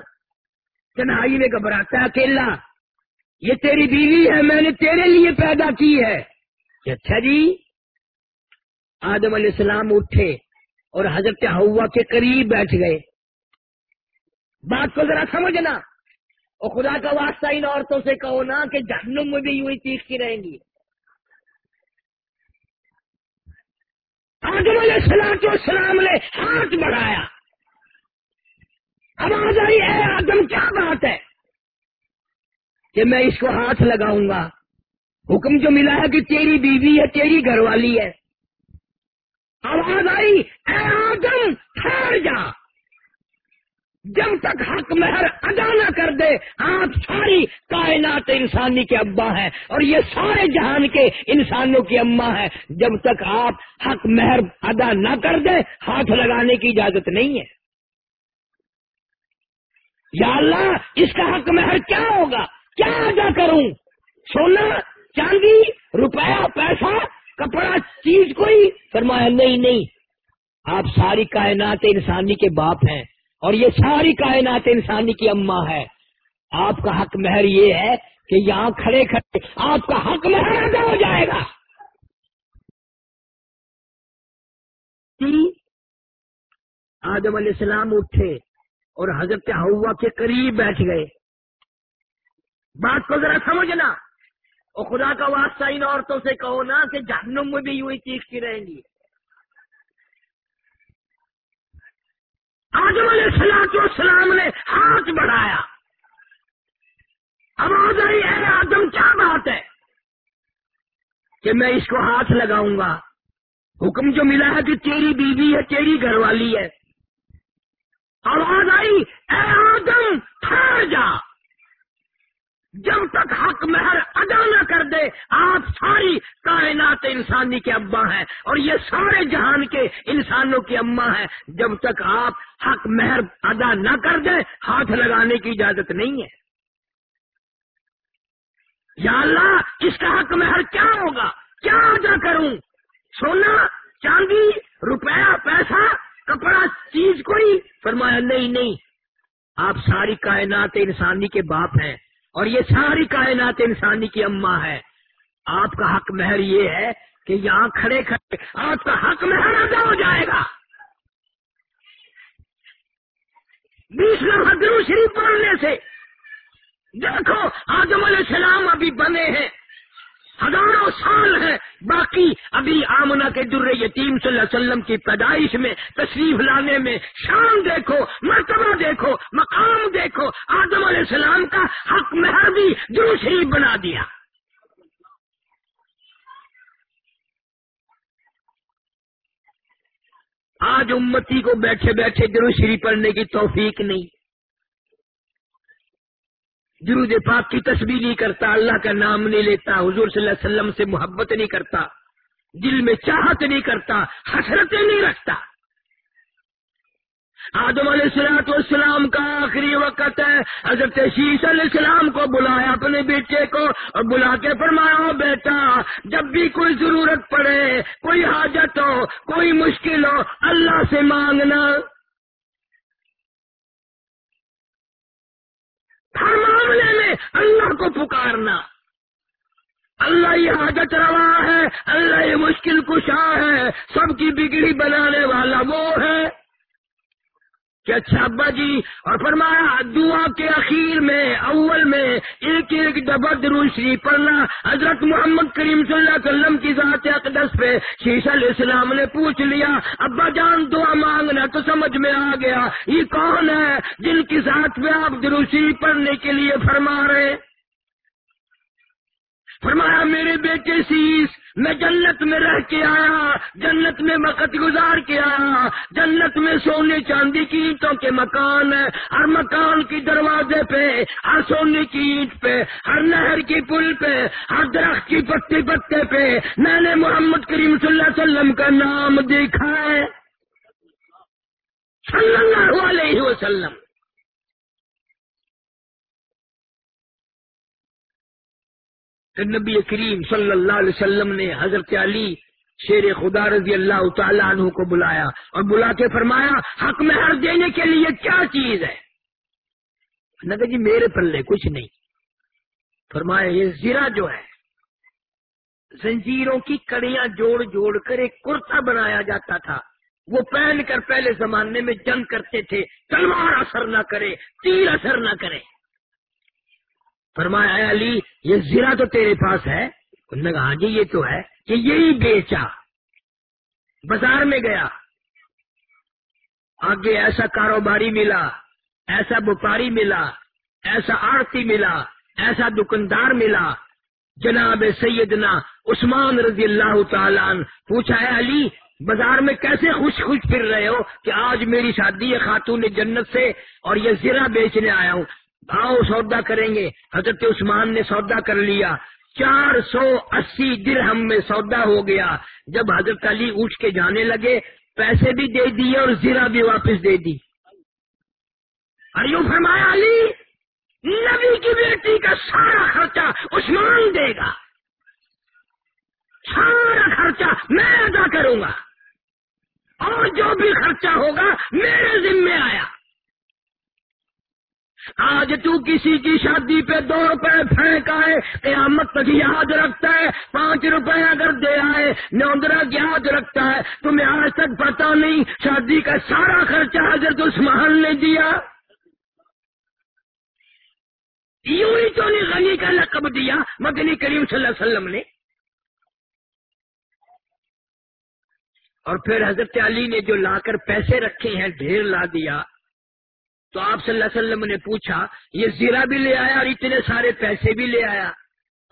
Speaker 1: تنہائی میں گھبراتا اکیلا۔ یہ تیری بیوی ہے، میں نے تیرے لیے پیدا کی ہے۔ اچھا جی آدم علیہ السلام اٹھے اور حضرت ہوا کے قریب بیٹھ گئے۔ بات کو ذرا سمجھنا۔ اور خدا کا واسطہ ان عورتوں سے کہو نا کہ جہنم میں بھی یوں ہی چیختی رہیں گی۔ آدم علیہ السلام تو السلام نے ہاتھ بڑھایا۔ آواز آئی ہے آدم، کیا بات ہے؟ کہ میں اس کو ہاتھ لگاؤں گا۔ حکم جو ملا ہے کہ تیری بیوی ہے، تیری گھر والی ہے۔ آواز آئی، اے آدم، ٹھہر جا۔ جب تک حق مہر ادا نہ کر دے، آپ ساری کائنات انسانی کے ابا ہیں اور یہ سارے جہان کے انسانوں کی اما ہے جب تک آپ حق مہر ادا نہ کر دے ہاتھ لگانے کی اجازت نہیں ہے۔ یا اللہ، اس کا حق مہر کیا ہوگا؟ کیا ادا کروں؟ سونا، چاندی، روپیہ، پیسہ، کپڑا، چیز کوئی؟ فرمایا، نہیں نہیں، آپ ساری کائنات انسانی کے باپ ہیں۔ اور یہ ساری کائنات انسانی کی اما ہے۔ آپ کا حق مہر یہ ہے کہ یہاں کھڑے کھڑے آپ کا حق مہر ادا ہو جائے گا۔ جی، آدم علیہ السلام اٹھے اور حضرت ہوا کے قریب بیٹھ گئے۔ بات کو ذرا سمجھنا۔ اور خدا کا واسطہ ان عورتوں سے کہو نا کہ جہنم میں بھی یوں ہی چیختی رہیں گی۔ آدم علیہ السلام تو السلام نے ہاتھ بڑھایا۔ آواز آئی ہے آدم، کیا بات ہے؟ کہ میں اس کو ہاتھ لگاؤں گا۔ حکم جو ملا ہے کہ تیری بیوی ہے، تیری گھر والی ہے۔ آواز آئی، اے آدم، ٹھہر جا۔ جب تک حق مہر ادا نہ کر دے، آپ ساری کائنات انسانی کے ابا ہیں اور یہ سارے جہان کے انسانوں کی اما ہیں۔ جب تک آپ حق مہر ادا نہ کر دیں، ہاتھ لگانے کی اجازت نہیں ہے۔ یا اللہ، اس کا حق مہر کیا ہوگا؟ کیا ادا کروں؟ سونا، چاندی، روپیہ، پیسہ، کپڑا، چیز کوئی؟ فرمایا، نہیں نہیں، آپ ساری کائنات انسانی کے باپ ہیں۔ اور یہ ساری کائنات انسانی کی اماں ہے۔ آپ کا حق مہر یہ ہے کہ یہاں کھڑے کھڑے آپ کا حق مہر ادا ہو جائے گا۔ بیس لمحہ شریف پڑھنے سے دیکھو، آدم علیہ السلام ابھی بنے ہیں۔ ہزاروں سال ہے۔ باقی ابھی آمنا کے در یتیم صلی اللہ علیہ وسلم کی پیدائش میں، تشریف لانے میں شان دیکھو، مرتبہ دیکھو، مقام دیکھو، آدم علیہ السلام کا حق مہر بھی شریف بنا دیا۔ آج امتی کو بیٹھے بیٹھے شریف پڑھنے کی توفیق نہیں۔ درود پاک کی تصویر نہیں کرتا، اللہ کا نام نہیں لیتا، حضور صلی اللہ علیہ وسلم سے محبت نہیں کرتا، دل میں چاہت نہیں کرتا، حسرتیں نہیں رکھتا۔ آدم علیہ السلاط والسلام کا آخری وقت ہے، حضرت شیش علیہ السلام کو بلایا اپنے بیٹے کو اور بلا کے فرمایا بیٹا، جب بھی کوئی ضرورت پڑے، کوئی حاجت ہو، کوئی مشکل ہو، اللہ سے مانگنا۔ ہر معاملے میں اللہ کو پکارنا۔ اللہ یہ حاجت روا ہے، اللہ یہ مشکل کشا ہے، سب کی بگڑی بنانے والا وہ ہے۔ کہ اچھا ابا جی اور فرمایا، دعا کے اخیر میں، اول میں ایک ایک ڈبر شریف پڑھنا، حضرت محمد کریم صلی اللہ علیہ وسلم کی ذات اقدس پہ شیش علیہ السلام نے پوچھ لیا، ابا جان، دعا مانگنا تو سمجھ میں آ گیا، یہ کون ہے جن کی ذات پہ آپ شریف پڑھنے کے لیے فرما رہے فرمایا، میرے بیٹے شیش میں جنت میں رہ کے آیا، جنت میں وقت گزار کے آیا، جنت میں سونے چاندی کی اینٹوں کے مکان ہے، ہر مکان کی دروازے پہ، ہر سونے کی اینٹ پہ، ہر نہر کی پل پہ، ہر درخت کی پتے پتے پہ، میں نے محمد کریم صلی اللہ علیہ وسلم کا نام دیکھا ہے۔ صلی اللہ علیہ وسلم۔ کہ نبی کریم صلی اللہ علیہ وسلم نے حضرت علی شیر خدا رضی اللہ تعالیٰ عنہ کو بلایا اور بلا کے فرمایا، حق میں ہر دینے کے لیے کیا چیز ہے؟ نگر جی میرے پلے کچھ نہیں۔ فرمایا، یہ زیرا جو ہے، زنجیروں کی کڑیاں جوڑ جوڑ کر ایک کرتا بنایا جاتا تھا۔ وہ پہن کر پہلے زمانے میں جنگ کرتے تھے، تلوار اثر نہ کرے، تیر اثر نہ کرے۔ فرمایا، اے علی، یہ زیرا تو تیرے پاس ہے؟ انہوں نے کہا ہاں جی یہ تو ہے کہ یہی بیچا۔ بازار میں گیا۔ آگے ایسا کاروباری ملا، ایسا وپاری ملا، ایسا آرتی ملا، ایسا دکاندار ملا۔ جناب سیدنا عثمان رضی اللہ تعالیٰ پوچھا ہے علی، بازار میں کیسے خوش خوش پھر رہے ہو کہ آج میری شادی ہے خاتون جنت سے اور یہ زیرہ بیچنے آیا ہوں؟ آؤ سودا کریں گے۔ حضرت عثمان نے سودا کر لیا۔ چار سو اسی درہم میں سودا ہو گیا۔ جب حضرت علی اٹھ کے جانے لگے، پیسے بھی دے دیے اور زیرہ بھی واپس دے دی۔ ارے فرمایا، علی، نبی کی بیٹی کا سارا خرچہ عثمان دے گا۔ سارا خرچہ میں ادا کروں گا۔ اور جو بھی خرچہ ہوگا، میرے ذمے آیا۔ آج تو کسی کی شادی پہ دو روپے پھینک آئے، قیامت تک یاد رکھتا ہے، پانچ روپے اگر دے آئے، نوندرا یاد رکھتا ہے۔ تمہیں آج تک پتا نہیں، شادی کا سارا خرچہ حضرت عثمان نے دیا۔ یوں ہی تو نہیں غنی کا لقب دیا، مدنی کریم صلی اللہ علیہ وسلم نے۔ اور پھر حضرت علی نے جو لا کر پیسے رکھے ہیں، ڈھیر لا دیا۔ تو آپ صلی اللہ علیہ وسلم نے پوچھا، یہ زیرہ بھی لے آیا اور اتنے سارے پیسے بھی لے آیا؟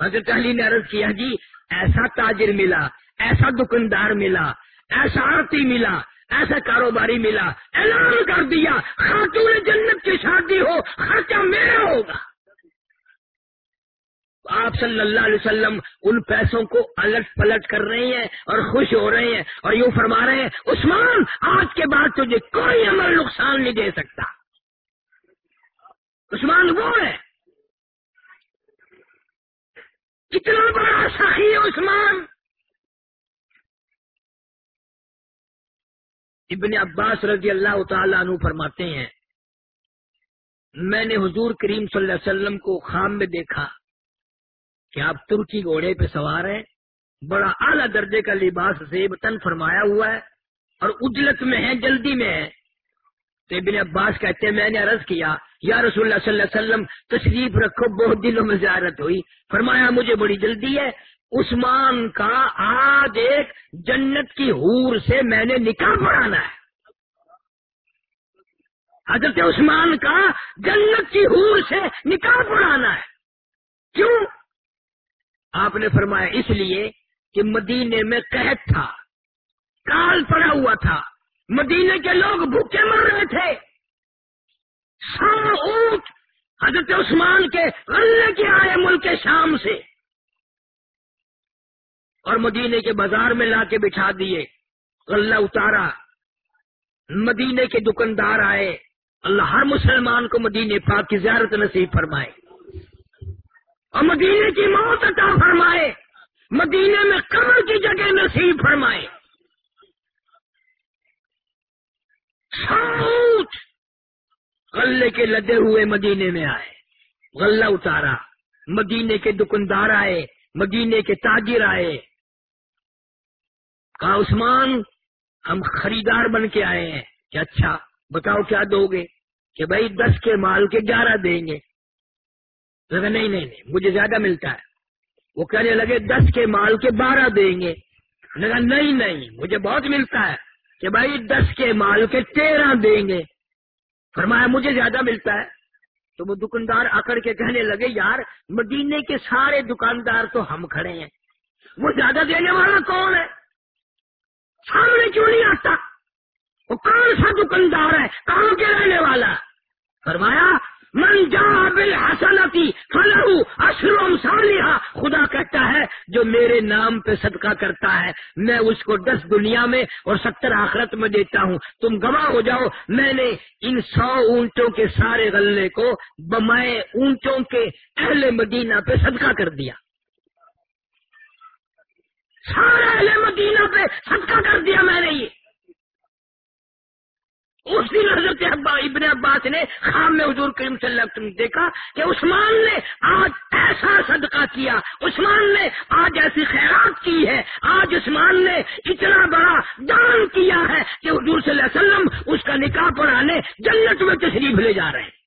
Speaker 1: حضرت علی نے عرض کیا جی ایسا تاجر ملا، ایسا دکاندار ملا، ایسا آرتی ملا، ایسا کاروباری ملا، اعلان کر دیا، خاتون جنت کی شادی ہو خرچہ میرا ہوگا۔ آپ صلی اللہ علیہ وسلم ان پیسوں کو الٹ پلٹ کر رہے ہیں اور خوش ہو رہے ہیں اور یوں فرما رہے ہیں، عثمان، آج کے بعد تجھے کوئی عمل نقصان نہیں دے سکتا۔ عثمان وہ ہے۔ کتنا بڑا سخی ہے عثمان۔ ابن عباس رضی اللہ تعالیٰ عنہ فرماتے ہیں، میں نے حضور کریم صلی اللہ علیہ وسلم کو خام میں دیکھا کہ آپ ترکی گھوڑے پہ سوار ہیں۔ بڑا اعلیٰ درجے کا لباس زیب تن فرمایا ہوا ہے اور اجلت میں ہے جلدی میں ہے تو ابن عباس کہتے ہیں میں نے عرض کیا، یا رسول اللہ صلی اللہ علیہ وسلم، تشریف رکھو، بہت دلوں میں زیارت ہوئی۔ فرمایا، مجھے بڑی جلدی ہے۔ عثمان کا آج ایک جنت کی حور سے میں نے نکاح پڑھانا ہے۔ حضرت عثمان کا جنت کی حور سے نکاح پڑھانا ہے۔ کیوں؟ آپ نے فرمایا، اس لیے کہ مدینے میں قحط تھا، کال پڑا ہوا تھا۔ مدینے کے لوگ بھوکے مر رہے تھے۔ سو اونٹ حضرت عثمان کے غلے کے آئے ملک شام سے۔ اور مدینے کے بازار میں لا کے بٹھا دیے۔ غلہ اتارا۔ مدینے کے دکاندار آئے۔ اللہ ہر مسلمان کو مدینے پاک کی زیارت نصیب فرمائے۔ اور مدینے کی موت عطا فرمائے۔ مدینے میں قبر کی جگہ نصیب فرمائے۔ سوچ غلے کے لدے ہوئے مدینے میں آئے۔ غلہ اتارا۔ مدینے کے دکاندار آئے۔ مدینے کے تاجر آئے۔ کہا، عثمان، ہم خریدار بن کے آئے ہیں۔ کہ اچھا بتاؤ کیا دو گے؟ کہ بھائی، دس کے مال کے گیارہ دیں گے۔ نہیں نہیں نہیں، مجھے زیادہ ملتا ہے۔ وہ کہنے لگے، دس کے مال کے بارہ دیں گے۔ لگا نہیں نہیں، مجھے بہت ملتا ہے۔ کہ بھائی دس کے مال کے تیرہ دیں گے۔ فرمایا، مجھے زیادہ ملتا ہے۔ تو وہ دکاندار اکڑ کے کہنے لگے، یار، مدینے کے سارے دکاندار تو ہم کھڑے ہیں۔ وہ زیادہ دینے والا کون ہے؟ سامنے کیوں نہیں آتا؟ وہ کون سا دکاندار ہے؟ کہاں کے رہنے والا فرمایا من جا بل حسنتی فلو اشرم سالیہ خدا کہتا ہے، جو میرے نام پہ صدقہ کرتا ہے، میں اس کو دس دنیا میں اور ستر آخرت میں دیتا ہوں۔ تم گواہ ہو جاؤ، میں نے ان سو اونٹوں کے سارے غلے کو بمائے اونٹوں کے اہل مدینہ پہ صدقہ کر دیا۔ سارے اہل مدینہ پہ صدقہ کر دیا میں نے یہ۔ اس دن حضرت ابا ابن عباس نے خام میں حضور کریم صلی اللہ علیہ وسلم دیکھا کہ عثمان نے آج ایسا صدقہ کیا۔ عثمان نے آج ایسی خیرات کی ہے۔ آج عثمان نے اتنا بڑا دان کیا ہے کہ حضور صلی اللہ علیہ وسلم اس کا نکاح پڑھانے جنت میں تشریف لے جا رہے ہیں۔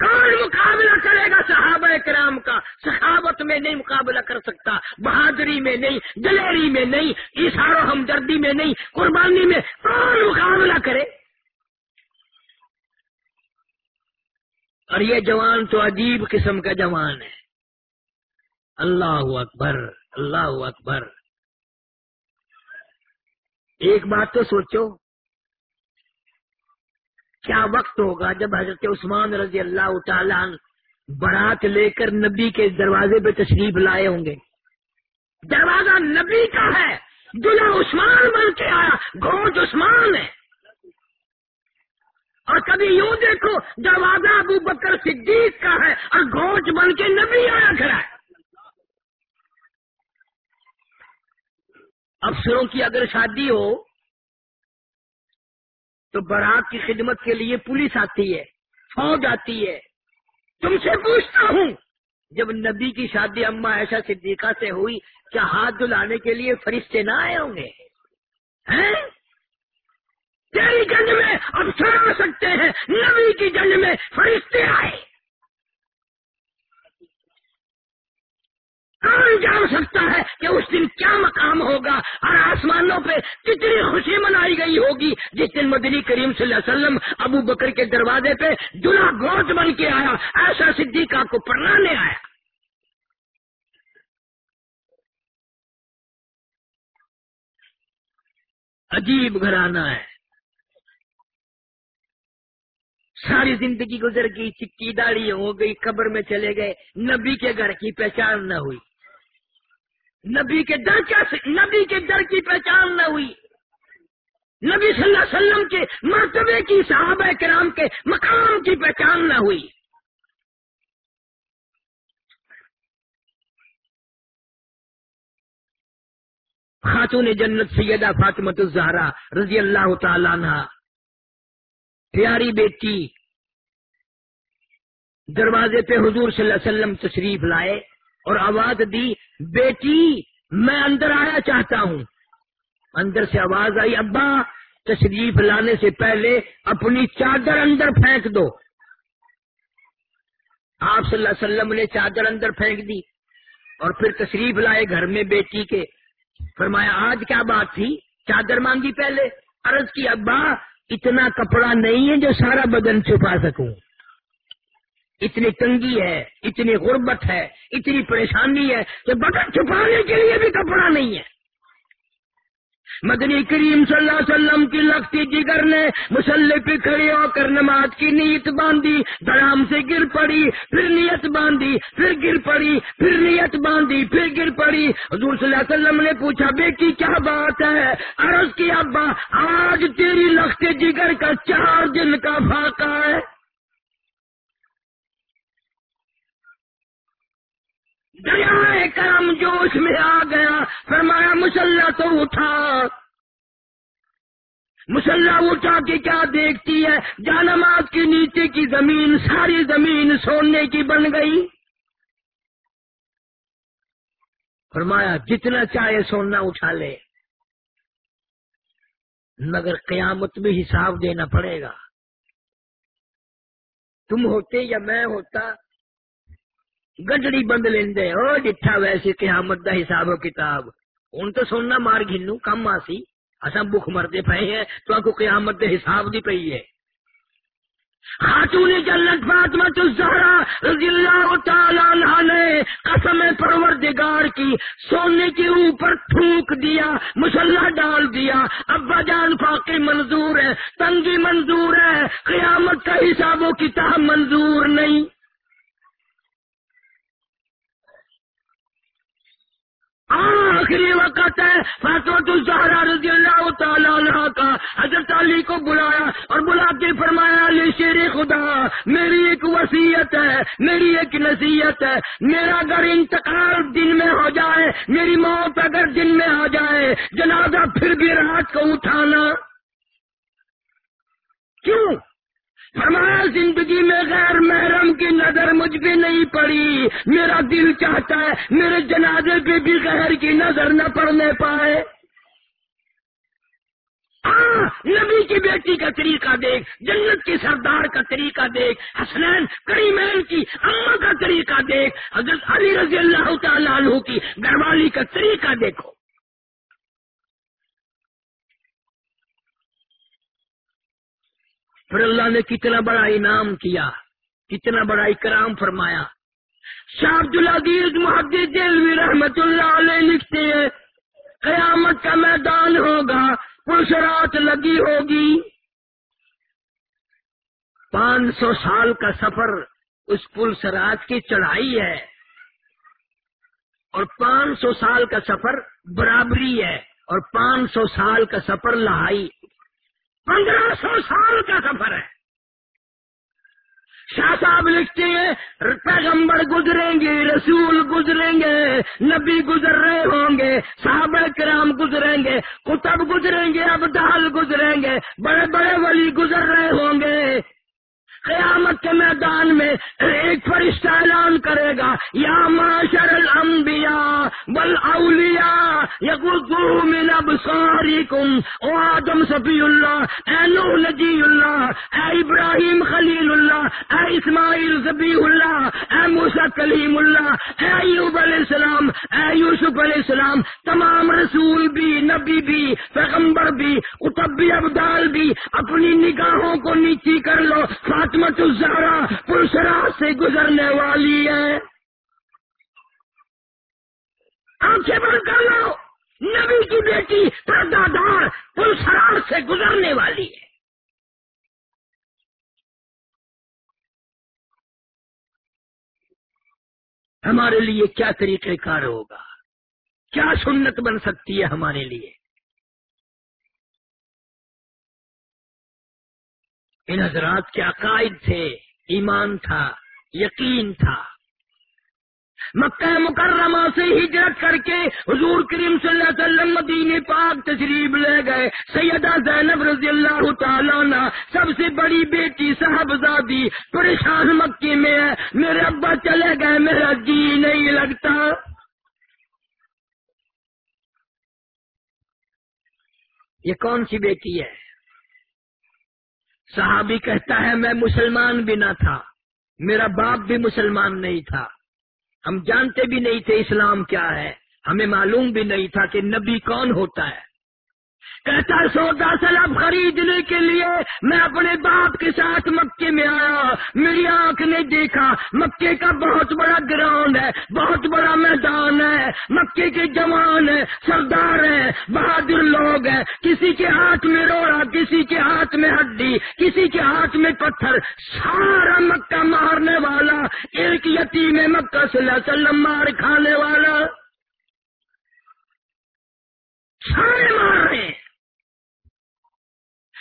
Speaker 1: کون مقابلہ کرے گا صحابہ کرام کا؟ سخاوت میں نہیں مقابلہ کر سکتا، بہادری میں نہیں، دلیری میں نہیں اشار و ہمدردی میں نہیں، قربانی میں کون مقابلہ کرے؟ اور یہ جوان تو عجیب قسم کا جوان ہے۔ اللہ اکبر اللہ اکبر۔ ایک بات تو سوچو کیا وقت ہوگا جب حضرت عثمان رضی اللہ تعالیٰ برات لے کر نبی کے دروازے پہ تشریف لائے ہوں گے؟ دروازہ نبی کا ہے دلہا عثمان بن کے آیا گوج عثمان ہے۔ اور کبھی یوں دیکھو، دروازہ ابو بکر صدیق کا ہے اور گوج بن کے نبی آیا کھڑا ہے۔ افسروں کی اگر شادی ہو تو برات کی خدمت کے لیے پولیس آتی ہے، فوج آتی ہے۔ تم سے پوچھتا ہوں، جب نبی کی شادی اما ایسا صدیقہ سے ہوئی، کیا ہاتھ دلانے کے لیے فرشتے نہ آئے ہوں گے؟ تیری جنگ میں افسر آ سکتے ہیں، نبی کی جنگ میں فرشتے آئے۔ کون جان سکتا ہے کہ اس دن کیا مقام ہوگا اور آسمانوں پہ کتنی خوشی منائی گئی ہوگی؟ جس دن مدنی کریم صلی اللہ علیہ وسلم ابو بکر کے دروازے پہ دلہا گوشت بن کے آیا ایسا صدیقہ کو پڑھانے آیا۔ عجیب گھرانہ ہے۔ ساری زندگی گزر گئی، چکی داڑھی ہو گئی، قبر میں چلے گئے، نبی کے گھر کی پہچان نہ ہوئی۔ نبی کے در کیا نبی کے در کی پہچان نہ ہوئی۔ نبی صلی اللہ علیہ وسلم کے مرتبے کی صحابہ کرام کے مقام کی پہچان نہ ہوئی۔ خاتون جنت سیدہ فاطمت الزہرا رضی اللہ تعالیٰ عنہ، پیاری بیٹی، دروازے پہ حضور صلی اللہ علیہ وسلم تشریف لائے اور آواز دی بیٹی، میں اندر آنا چاہتا ہوں۔ اندر سے آواز آئی، ابا، تشریف لانے سے پہلے اپنی چادر اندر پھینک دو۔ آپ صلی اللہ علیہ وسلم نے چادر اندر پھینک دی اور پھر تشریف لائے گھر میں بیٹی کے۔ فرمایا، آج کیا بات تھی؟ چادر مانگی پہلے؟ عرض کی، ابا، اتنا کپڑا نہیں ہے جو سارا بدن چھپا سکوں۔ اتنی تنگی ہے، اتنی غربت ہے، اتنی پریشانی ہے کہ بدن چھپانے کے لیے بھی کپڑا نہیں ہے۔ مدنی کریم صلی اللہ علیہ وسلم کی لگتی جگر نے مسلح پہ کھڑے ہو کر نماز کی نیت باندھی درام سے گر پڑی، پھر نیت باندھی، پھر گر پڑی، پھر نیت باندھی، پھر گر پڑی۔ حضور صلی اللہ علیہ وسلم نے پوچھا، بیٹی، کیا بات ہے؟ عرض کی، ابا، آج تیری لگتے جگر کا چار دن کا فاقہ ہے۔ دریا کرم جوش میں آ گیا، فرمایا، مسلح تو اٹھا۔ مسلح اٹھا کے کیا دیکھتی ہے؟ جانماز کی نیچے کی زمین، ساری زمین سونے کی بن گئی۔ فرمایا، جتنا چاہے سونا اٹھا لے۔ مگر قیامت میں حساب دینا پڑے گا۔ تم ہوتے یا میں ہوتا گڈڑی بند لیندے، او جٹھا ویسے قیامت دا حساب و کتاب۔ ہوں تو سننا مار گھنو، کم آسی۔ اصا بخ مرتے پے ہیں تو کو قیامت دے حساب دی پئی ہے۔ خاتون جنت فاطمہ الزہرا رضی اللہ تعالی عنہ نے قسم پروردگار کی سونے کے اوپر تھوک دیا، مسلح ڈال دیا۔ ابا جان فاقی منظور ہے، تنگی منظور ہے، قیامت کا حساب و کتاب منظور نہیں۔ آخری وقت ہے۔ فاطمت الزہرا رضی اللہ تعالیٰ عنہ کا حضرت علی کو بلایا اور بلا کے فرمایا علی شیر خدا، میری ایک وسیعت ہے، میری ایک نصیحت ہے۔ میرا اگر انتقال دن میں ہو جائے، میری موت اگر دن میں آ جائے، جنازہ پھر بھی رات کو اٹھانا۔ کیوں؟ فرمایا، زندگی میں غیر محرم کی نظر مجھ پہ نہیں پڑی۔ میرا دل چاہتا ہے، میرے جنازے پہ بھی غیر کی نظر نہ پڑنے پائے۔ نبی کی بیٹی کا طریقہ دیکھ، جنت کی سردار کا طریقہ دیکھ، حسنین کریمین کی اما کا طریقہ دیکھ۔ حضرت علی رضی اللہ تعالیٰ عنہ کی گھر والی کا طریقہ دیکھو۔ پھر اللہ نے کتنا بڑا انعام کیا، کتنا بڑا اکرام فرمایا۔ شاہ عبد العزیز محدید دلوی رحمت اللہ علیہ لکھتے ہیں، قیامت کا میدان ہوگا پرسرات لگی ہوگی۔ پانچ سو سال کا سفر اس پل سرات کی چڑھائی ہے۔ اور پانچ سو سال کا سفر برابری ہے، اور پانچ سو سال کا سفر لہائی۔ پندرہ سو سال کا سفر ہے۔ شاہ صاحب لکھتے ہیں، پیغمبر گزریں گے، رسول گزریں گے، نبی گزر رہے ہوں گے، صحابہ کرام گزریں گے، کتب گزریں گے، ابدال گزریں گے، بڑے بڑے ولی گزر رہے ہوں گے۔ قیامت کے میدان میں ایک فرشتہ اعلان کرے گا، یا معاشر الانبیاء بل اولیاء من ابصارکم۔ او آدم صفی اللہ، اے نوح نجی اللہ، اے ابراہیم خلیل اللہ، اے اسماعیل زبی اللہ، اے موسیٰ کلیم اللہ، اے ایوب علیہ السلام، اے یوسف علیہ السلام۔ تمام رسول بھی، نبی بھی، پیغمبر بھی کتب بھی ابدال بھی، اپنی نگاہوں کو نیچی کر لو فاطمت الزہرا پرسرا سے گزرنے والی ہے۔ آنکھیں بند کر لو۔ نبی کی بیٹی پردہ دار سے گزرنے والی ہے۔ ہمارے لیے کیا طریقہ کار ہوگا؟ کیا سنت بن سکتی ہے ہمارے لیے؟ ان حضرات کے عقائد تھے، ایمان تھا، یقین تھا۔ مکہ مکرمہ سے ہجرت کر کے حضور کریم صلی اللہ علیہ وسلم مدین پاک تشریف لے گئے۔ سیدہ زینب رضی اللہ تعالیٰ نا سب سے بڑی بیٹی صاحبزادی پریشان مکے میں ہے۔ میرے ابا چلے گئے، میرا جی نہیں لگتا۔ یہ کون سی بیٹی ہے؟ صحابی کہتا ہے، میں مسلمان بھی نہ تھا۔ میرا باپ بھی مسلمان نہیں تھا۔ ہم جانتے بھی نہیں تھے اسلام کیا ہے۔ ہمیں معلوم بھی نہیں تھا کہ نبی کون ہوتا ہے۔ کہتا سودا سلب خریدنے کے لیے میں اپنے باپ کے ساتھ مکے میں آیا۔ میری آنکھ نے دیکھا، مکے کا بہت بڑا گراؤنڈ ہے، بہت بڑا میدان ہے، مکے کے جوان ہیں، سردار ہیں، بہادر لوگ ہیں۔ کسی کے ہاتھ میں روڑا، کسی کے ہاتھ میں ہڈی، کسی کے ہاتھ میں پتھر۔ سارا مکہ مارنے والا، ایک یتیم مکہ صلی اللہ علیہ وسلم مار کھانے والا۔ سارے مار رہے ہیں۔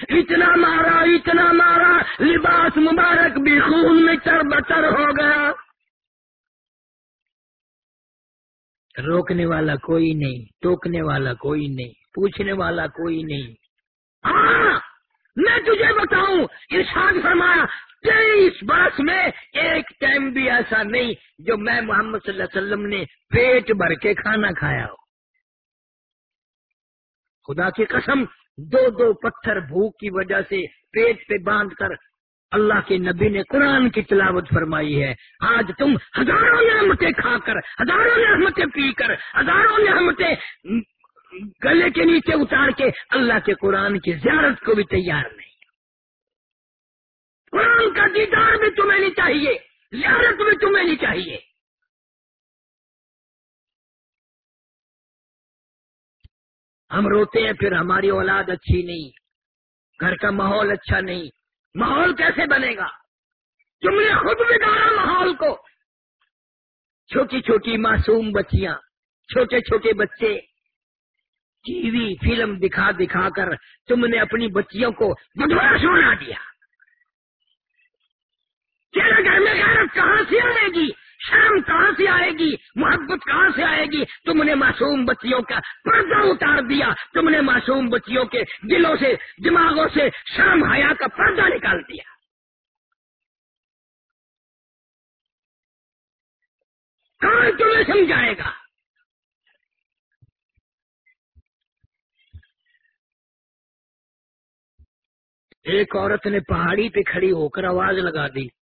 Speaker 1: اتنا مارا اتنا مارا لباس مبارک بھی خون میں چر بچر ہو گیا۔ روکنے والا کوئی نہیں ٹوکنے والا کوئی نہیں پوچھنے والا کوئی نہیں۔ ہاں میں تجھے بتاؤں ارشاد فرمایا تیئیس برس میں ایک ٹائم بھی ایسا نہیں جو میں محمد صلی اللہ علیہ وسلم نے پیٹ بھر کے کھانا کھایا ہو۔ خدا کی قسم دو دو پتھر بھوک کی وجہ سے پیٹ پہ باندھ کر اللہ کے نبی نے قرآن کی تلاوت فرمائی ہے۔ آج تم ہزاروں نعمتیں کھا کر، ہزاروں نعمتیں پی کر، ہزاروں نعمتیں گلے کے نیچے اتار کے اللہ کے قرآن کی زیارت کو بھی تیار نہیں۔ قرآن کا دیدار بھی تمہیں نہیں چاہیے، زیارت بھی تمہیں نہیں چاہیے۔ ہم روتے ہیں، پھر ہماری اولاد اچھی نہیں۔ گھر کا ماحول اچھا نہیں۔ ماحول کیسے بنے گا؟ تم نے خود بگاڑا ماحول کو۔ چھوٹی چھوٹی معصوم بچیاں چھوٹے چھوٹے بچے۔ ٹی وی، فلم دکھا دکھا کر تم نے اپنی بچیوں کو بدھوا سونا دیا۔ تیرے گھر میں غیرت کہاں سے آئے گی؟ شرم کہاں سے آئے گی؟ محبت کہاں سے آئے گی؟ تم نے معصوم بچیوں کا پردہ اتار دیا۔ تم نے معصوم بچیوں کے دلوں سے، دماغوں سے شرم حیا کا پردہ نکال دیا۔ کہاں تمہیں سمجھائے گا؟ ایک عورت نے پہاڑی پہ کھڑی ہو کر آواز لگا دی۔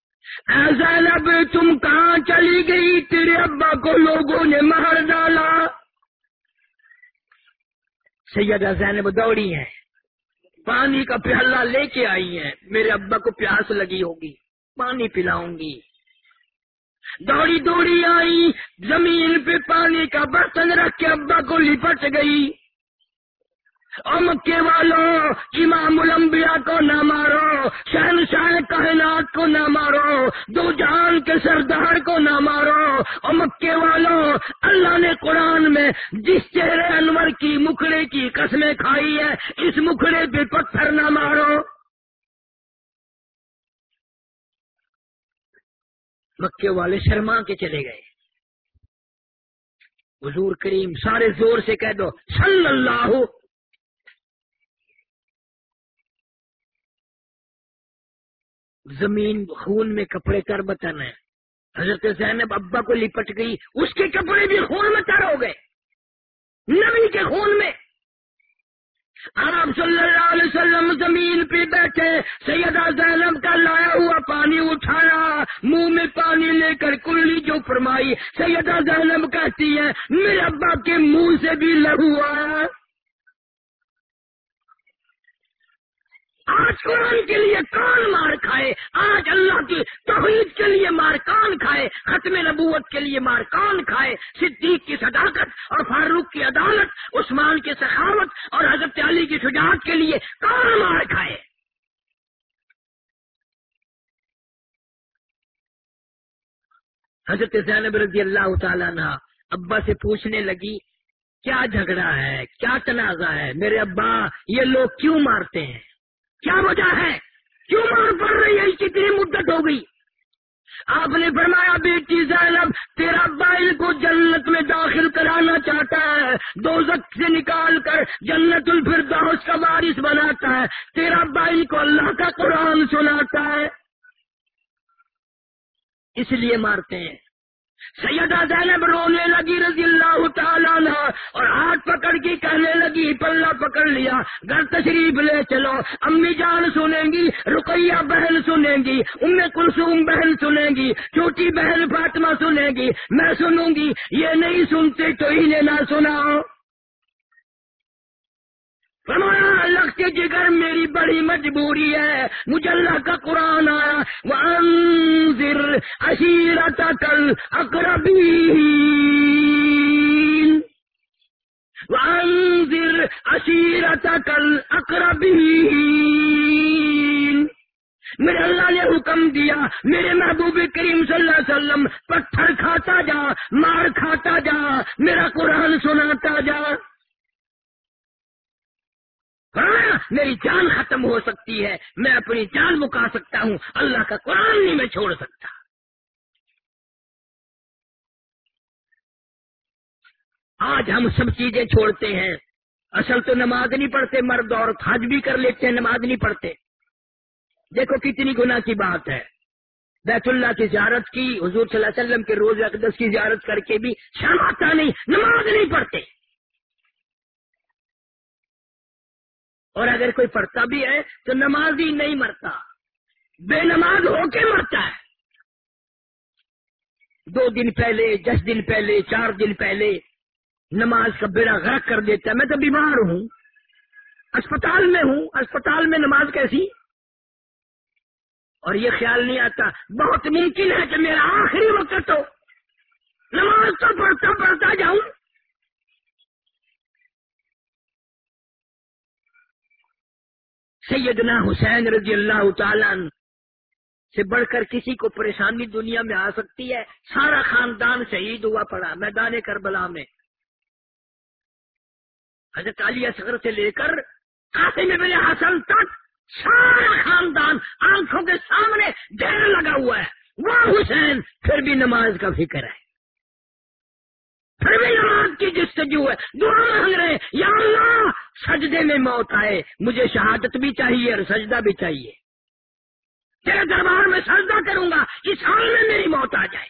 Speaker 1: زینب تم کہاں چلی گئی؟ تیرے ابا کو لوگوں نے مار ڈالا۔ سیدہ زینب دوڑی ہیں۔ پانی کا پیالہ لے کے آئی ہیں۔ میرے ابا کو پیاس لگی ہوگی۔ پانی پلاؤں گی۔ دوڑی دوڑی آئی۔ زمین پہ پانی کا برتن رکھ کے ابا کو لپٹ گئی۔ مکے والوں امام الانبیاء کو نہ مارو شہن شاہ کائنات کو نہ مارو، دو جان کے سردار کو نہ مارو۔ مکے والوں اللہ نے قرآن میں جس چہرے انور کی مکھڑے کی قسمیں کھائی ہے اس مکھڑے پہ پتھر نہ مارو۔ مکے والے شرما کے چلے گئے۔ حضور کریم سارے زور سے کہہ دو، صلی اللہ زمین خون میں کپڑے تر بتن ہے۔ حضرت زینب ابا کو لپٹ گئی، اس کے کپڑے بھی خون میں تر ہو گئے۔ نبی کے خون میں۔ آپ صلی اللہ علیہ وسلم زمین پہ بیٹھے، سیدہ زینب کا لایا ہوا پانی اٹھایا، منہ میں پانی لے کر کلی جو فرمائی، سیدہ زینب کہتی ہے، میرے ابا کے منہ سے بھی لہو آیا۔ آج قرآن کے لیے کون مار کھائے، آج اللہ کی توحید کے لیے مار کون کھائے، ختم نبوت کے لیے مار کون کھائے، صدیق کی صداقت اور فاروق کی عدالت، عثمان کی سخاوت اور حضرت علی کی شجاعت کے لیے کون مار کھائے۔ حضرت زینب رضی اللہ تعالیٰ نے ابا سے پوچھنے لگی، کیا جھگڑا ہے؟ کیا تنازع ہے؟ میرے ابا، یہ لوگ کیوں مارتے ہیں؟ کیا وجہ ہے؟ کیوں مار پڑ رہی ہے؟ کتنی مدت ہو گئی۔ آپ نے فرمایا، بیٹی زینب تیرا بائل کو جنت میں داخل کرانا چاہتا ہے۔ دو سے نکال کر جنت الفردوس کا بارش بناتا ہے۔ تیرا بائل کو اللہ کا قرآن سناتا ہے۔ اس لیے مارتے ہیں۔ سیدہ زینب رونے لگی رضی اللہ تعالیٰ اور ہاتھ پکڑ کے کہنے لگی، پلہ پکڑ لیا، گھر تشریف لے چلو۔ امی جان سنیں گی، رقیہ بہن سنیں گی، ام کلثوم بہن سنیں گی چھوٹی بہن فاطمہ سنیں گی۔ میں سنوں گی، یہ نہیں سنتے تو انہیں نہ سناؤ۔ فرمایا، اللہ کے جگر میری بڑی مجبوری ہے۔ مجھے اللہ کا قرآن آیا۔ وانذر عشیرتک الاقربین وانذر عشیرتک الاقربین میرے اللہ نے حکم دیا، میرے محبوب کریم صلی اللہ علیہ وسلم، پتھر کھاتا جا، مار کھاتا جا، میرا قرآن سناتا جا۔ ہاں، میری جان ختم ہو سکتی ہے، میں اپنی جان مکا سکتا ہوں، اللہ کا قرآن نہیں میں چھوڑ سکتا۔ آج ہم سب چیزیں چھوڑتے ہیں۔ اصل تو نماز نہیں پڑھتے، مرد اور حج بھی کر لیتے ہیں، نماز نہیں پڑھتے۔ دیکھو کتنی گنا کی بات ہے۔ بیت اللہ کی زیارت کی، حضور صلی اللہ علیہ وسلم کے روز اقدس کی زیارت کر کے بھی شرم آتا نہیں، نماز نہیں پڑھتے۔ اور اگر کوئی پڑھتا بھی ہے تو نماز ہی نہیں مرتا۔ بے نماز ہو کے مرتا ہے۔ دو دن پہلے، دس دن پہلے، چار دن پہلے نماز کا بیڑا غرق کر دیتا ہے۔ میں تو بیمار ہوں۔ اسپتال میں ہوں۔ اسپتال میں نماز کیسی؟ اور یہ خیال نہیں آتا۔ بہت ممکن ہے کہ میرا آخری وقت ہو۔ نماز تو پڑھتا پڑھتا جاؤں۔ سیدنا حسین رضی اللہ تعالیٰ سے بڑھ کر کسی کو پریشانی دنیا میں آ سکتی ہے؟ سارا خاندان شہید ہوا پڑا میدان کربلا میں۔ حضرت علی اصغر سے لے کر قاسم ابن حسن تک سارا خاندان آنکھوں کے سامنے ڈیر لگا ہوا ہے۔ وہ حسین، پھر بھی نماز کا فکر ہے۔ پھر بھی نماز کی جستجو ہے۔ دعا مانگ رہے یا اللہ، سجدے میں موت آئے۔ مجھے شہادت بھی چاہیے اور سجدہ بھی چاہیے۔ تیرے دربار میں سجدہ کروں گا اس حال میں میری موت آ جائے۔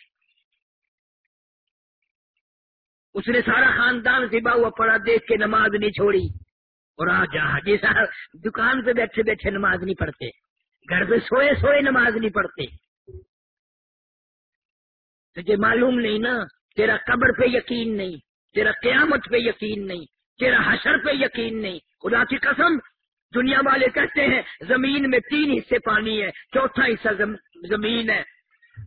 Speaker 1: اس نے سارا خاندان سبا ہوا پڑا دیکھ کے نماز نہیں چھوڑی۔ اور آ جا جیسا دکان پہ بیٹھے بیٹھے نماز نہیں پڑھتے۔ گھر پہ سوئے سوئے نماز نہیں پڑھتے۔ تجھے معلوم نہیں نا تیرا قبر پہ یقین نہیں، تیرا قیامت پہ یقین نہیں، تیرا حشر پہ یقین نہیں۔ خدا کی قسم، دنیا والے کہتے ہیں، زمین میں تین حصے پانی ہے چوتھا حصہ زمین ہے۔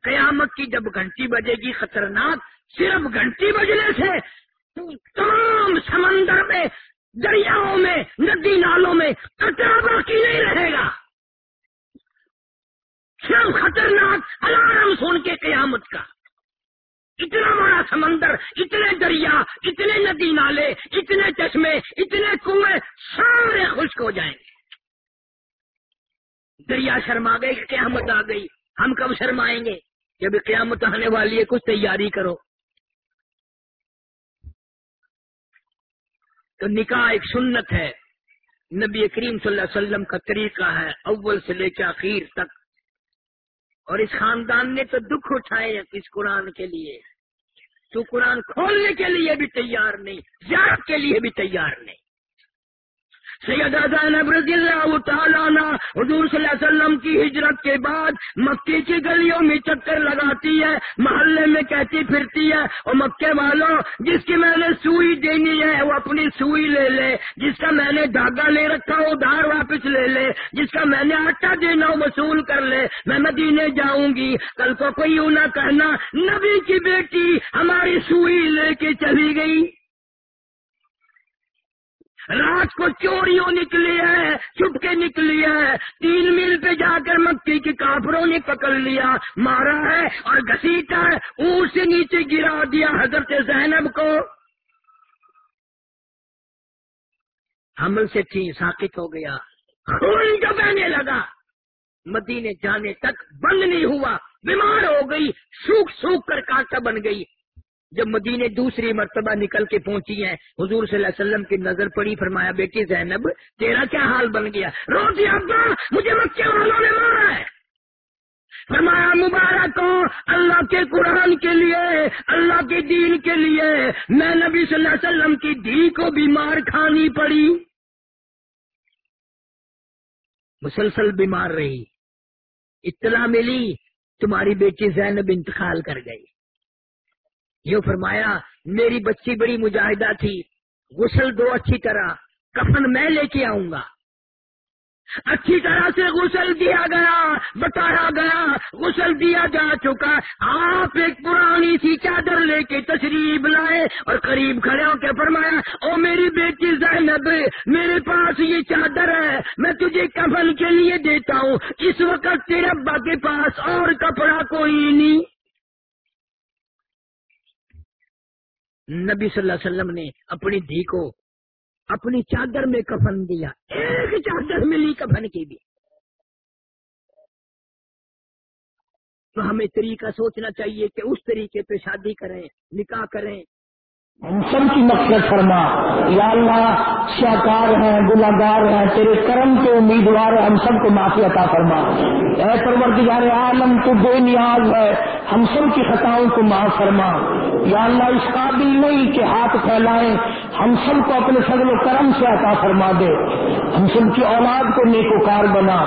Speaker 1: قیامت کی جب گھنٹی بجے گی، خطرناک، صرف گھنٹی بجنے سے تمام سمندر میں، دریاؤں میں، ندی نالوں میں کچرا باقی نہیں رہے گا۔ صرف خطرناک، الارم سن کے قیامت کا۔ اتنا بڑا سمندر، اتنے دریا، اتنے ندی نالے، اتنے چشمے، اتنے کنویں، سارے خشک ہو جائیں گے۔ دریا شرما گئے کہ قیامت آ گئی۔ ہم کب شرمائیں گے جب قیامت آنے والی ہے، کچھ تیاری کرو۔ تو نکاح ایک سنت ہے۔ نبی کریم صلی اللہ علیہ وسلم کا طریقہ ہے، اول سے لے کے آخر تک۔ اور اس خاندان نے تو دکھ اٹھائے اس قرآن کے لیے۔ تو قرآن کھولنے کے لیے بھی تیار نہیں یاد کے لیے بھی تیار نہیں۔ سید زینب رضی اللہ تعالیٰ حضور صلی اللہ علیہ وسلم کی ہجرت کے بعد مکے کی گلیوں میں چکر لگاتی ہے، محلے میں کہتی پھرتی ہے، اور مکے والوں، جس کی میں نے سوئی دینی ہے، وہ اپنی سوئی لے لے، جس کا میں نے دھاگا لے رکھا، وہ دھار واپس لے لے، جس کا میں نے آٹا دینا وصول کر لے، میں مدینے جاؤں گی۔ کل کو کوئی یوں نہ کہنا، نبی کی بیٹی ہماری سوئی لے کے چلی گئی۔ رات کو چوریوں نکلی ہے، چپکے نکلی ہے۔ تین میل پہ جا کر مکی کے کافروں نے پکڑ لیا، مارا ہے اور گھسیٹا ہے۔ اونٹ سے نیچے گرا دیا حضرت زینب کو۔ حمل سے تھی، ساکت ہو گیا۔ خون جو بہنے لگا۔ مدینے جانے تک بند نہیں ہوا۔ بیمار ہو گئی، سوکھ سوکھ کر کانٹا بن گئی۔ جب مدینے دوسری مرتبہ نکل کے پہنچی ہیں، حضور صلی اللہ علیہ وسلم کی نظر پڑی، فرمایا، بیٹی زینب، تیرا کیا حال بن گیا؟ روزی ابا، مجھے مکے والوں نے مارا ہے؟ فرمایا، مبارک ہو اللہ کے قرآن کے لیے، اللہ کے دین کے لیے۔ میں نبی صلی اللہ علیہ وسلم کی دی کو بیمار کھانی پڑی۔ مسلسل بیمار رہی۔ اطلاع ملی، تمہاری بیٹی زینب انتقال کر گئی۔ یہ فرمایا، میری بچی بڑی مجاہدہ تھی، غسل دو اچھی طرح، کفن میں لے کے آؤں گا۔ اچھی طرح سے غسل دیا گیا، بتایا گیا، غسل دیا جا چکا۔ آپ ایک پرانی سی چادر لے کے تشریف لائے اور قریب کھڑے ہو کے فرمایا، او میری بیٹی زینب، میرے پاس یہ چادر ہے، میں تجھے کفن کے لیے دیتا ہوں۔ اس وقت تیرے ابا کے پاس اور کپڑا کوئی نہیں۔ نبی صلی اللہ علیہ وسلم نے اپنی دھی کو اپنی چادر میں کفن دیا، ایک چادر ملی کفن کی بھی۔ تو ہمیں طریقہ سوچنا چاہیے کہ اس طریقے پہ شادی کریں، نکاح کریں۔
Speaker 2: ہم سب کی مقصد فرما، یا اللہ شاکار ہیں گناگار ہیں، تیرے کرم کے امیدوار ہم سب کو معافی عطا فرما۔ اے پروردگار عالم، تو بے نیاز ہے، ہم سب کی خطاؤں کو معاف فرما۔ یا اللہ، اس قابل نہیں کہ ہاتھ پھیلائیں، ہم سب کو اپنے فضل و کرم سے عطا فرما دے۔ ہم سب کی اولاد کو نیکوکار بنا۔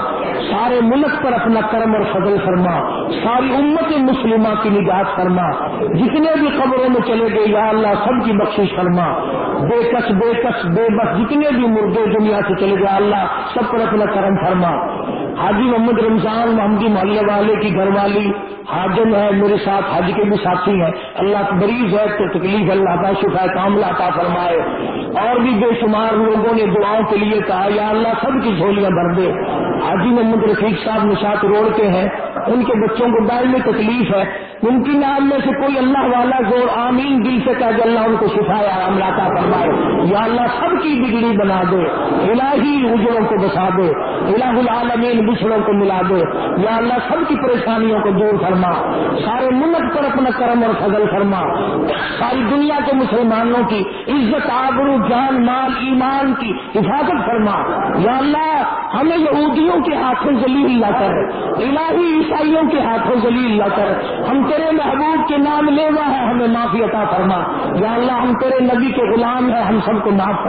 Speaker 2: سارے ملک پر اپنا کرم اور فضل فرما۔ ساری امت مسلمہ کی نجات فرما۔ جتنے بھی خبروں میں چلے گئے، یا اللہ، سب کی بخشش فرما۔ بے کس بے کس، بے بس جتنے بھی مردے دنیا سے چلے گئے، اللہ سب پر اپنا کرم فرما۔ حاجی محمد رمضان محمدی محلے والے کی گھر والی حاجم ہے، میرے ساتھ حج کے بھی ساتھی ہیں۔ اللہ کا مریض ہے تو تکلیف اللہ کا شفا کام لاتا فرمائے۔ اور بھی بے شمار لوگوں نے دعاؤں کے لیے کہا، یا اللہ سب کی جھولیاں بھر دے۔ حاجی محمد رفیق صاحب نشاط روڑ کے ہیں۔ ان کے بچوں کو ڈال میں تکلیف ہے۔ ممکن نام میں سے کوئی اللہ والا زور آمین دل سے کہا کہ اللہ ان کو شفایا ہم لاتا فرمائے۔ یا اللہ سب کی بگڑی بنا دے۔ الہی اجڑوں کو بسا دے۔ الہ العالمین بچھڑوں کو ملا دے یا اللہ سب کی پریشانیوں کو دور فرما۔ سارے ملک پر اپنا کرم اور فضل فرما۔ ساری دنیا کے مسلمانوں کی عزت، آبرو، جان، مال، ایمان کی حفاظت فرما۔ یا اللہ، ہمیں یہودیوں کے ہاتھوں ذلیل لا کر۔ الہی عیسائیوں کے ہاتھوں ذلیل لا کر۔ ہم تیرے محبوب کے نام لیوا ہے، ہمیں معافی عطا فرما۔ یا اللہ، ہم تیرے نبی کے غلام ہیں، ہم سب کو معاف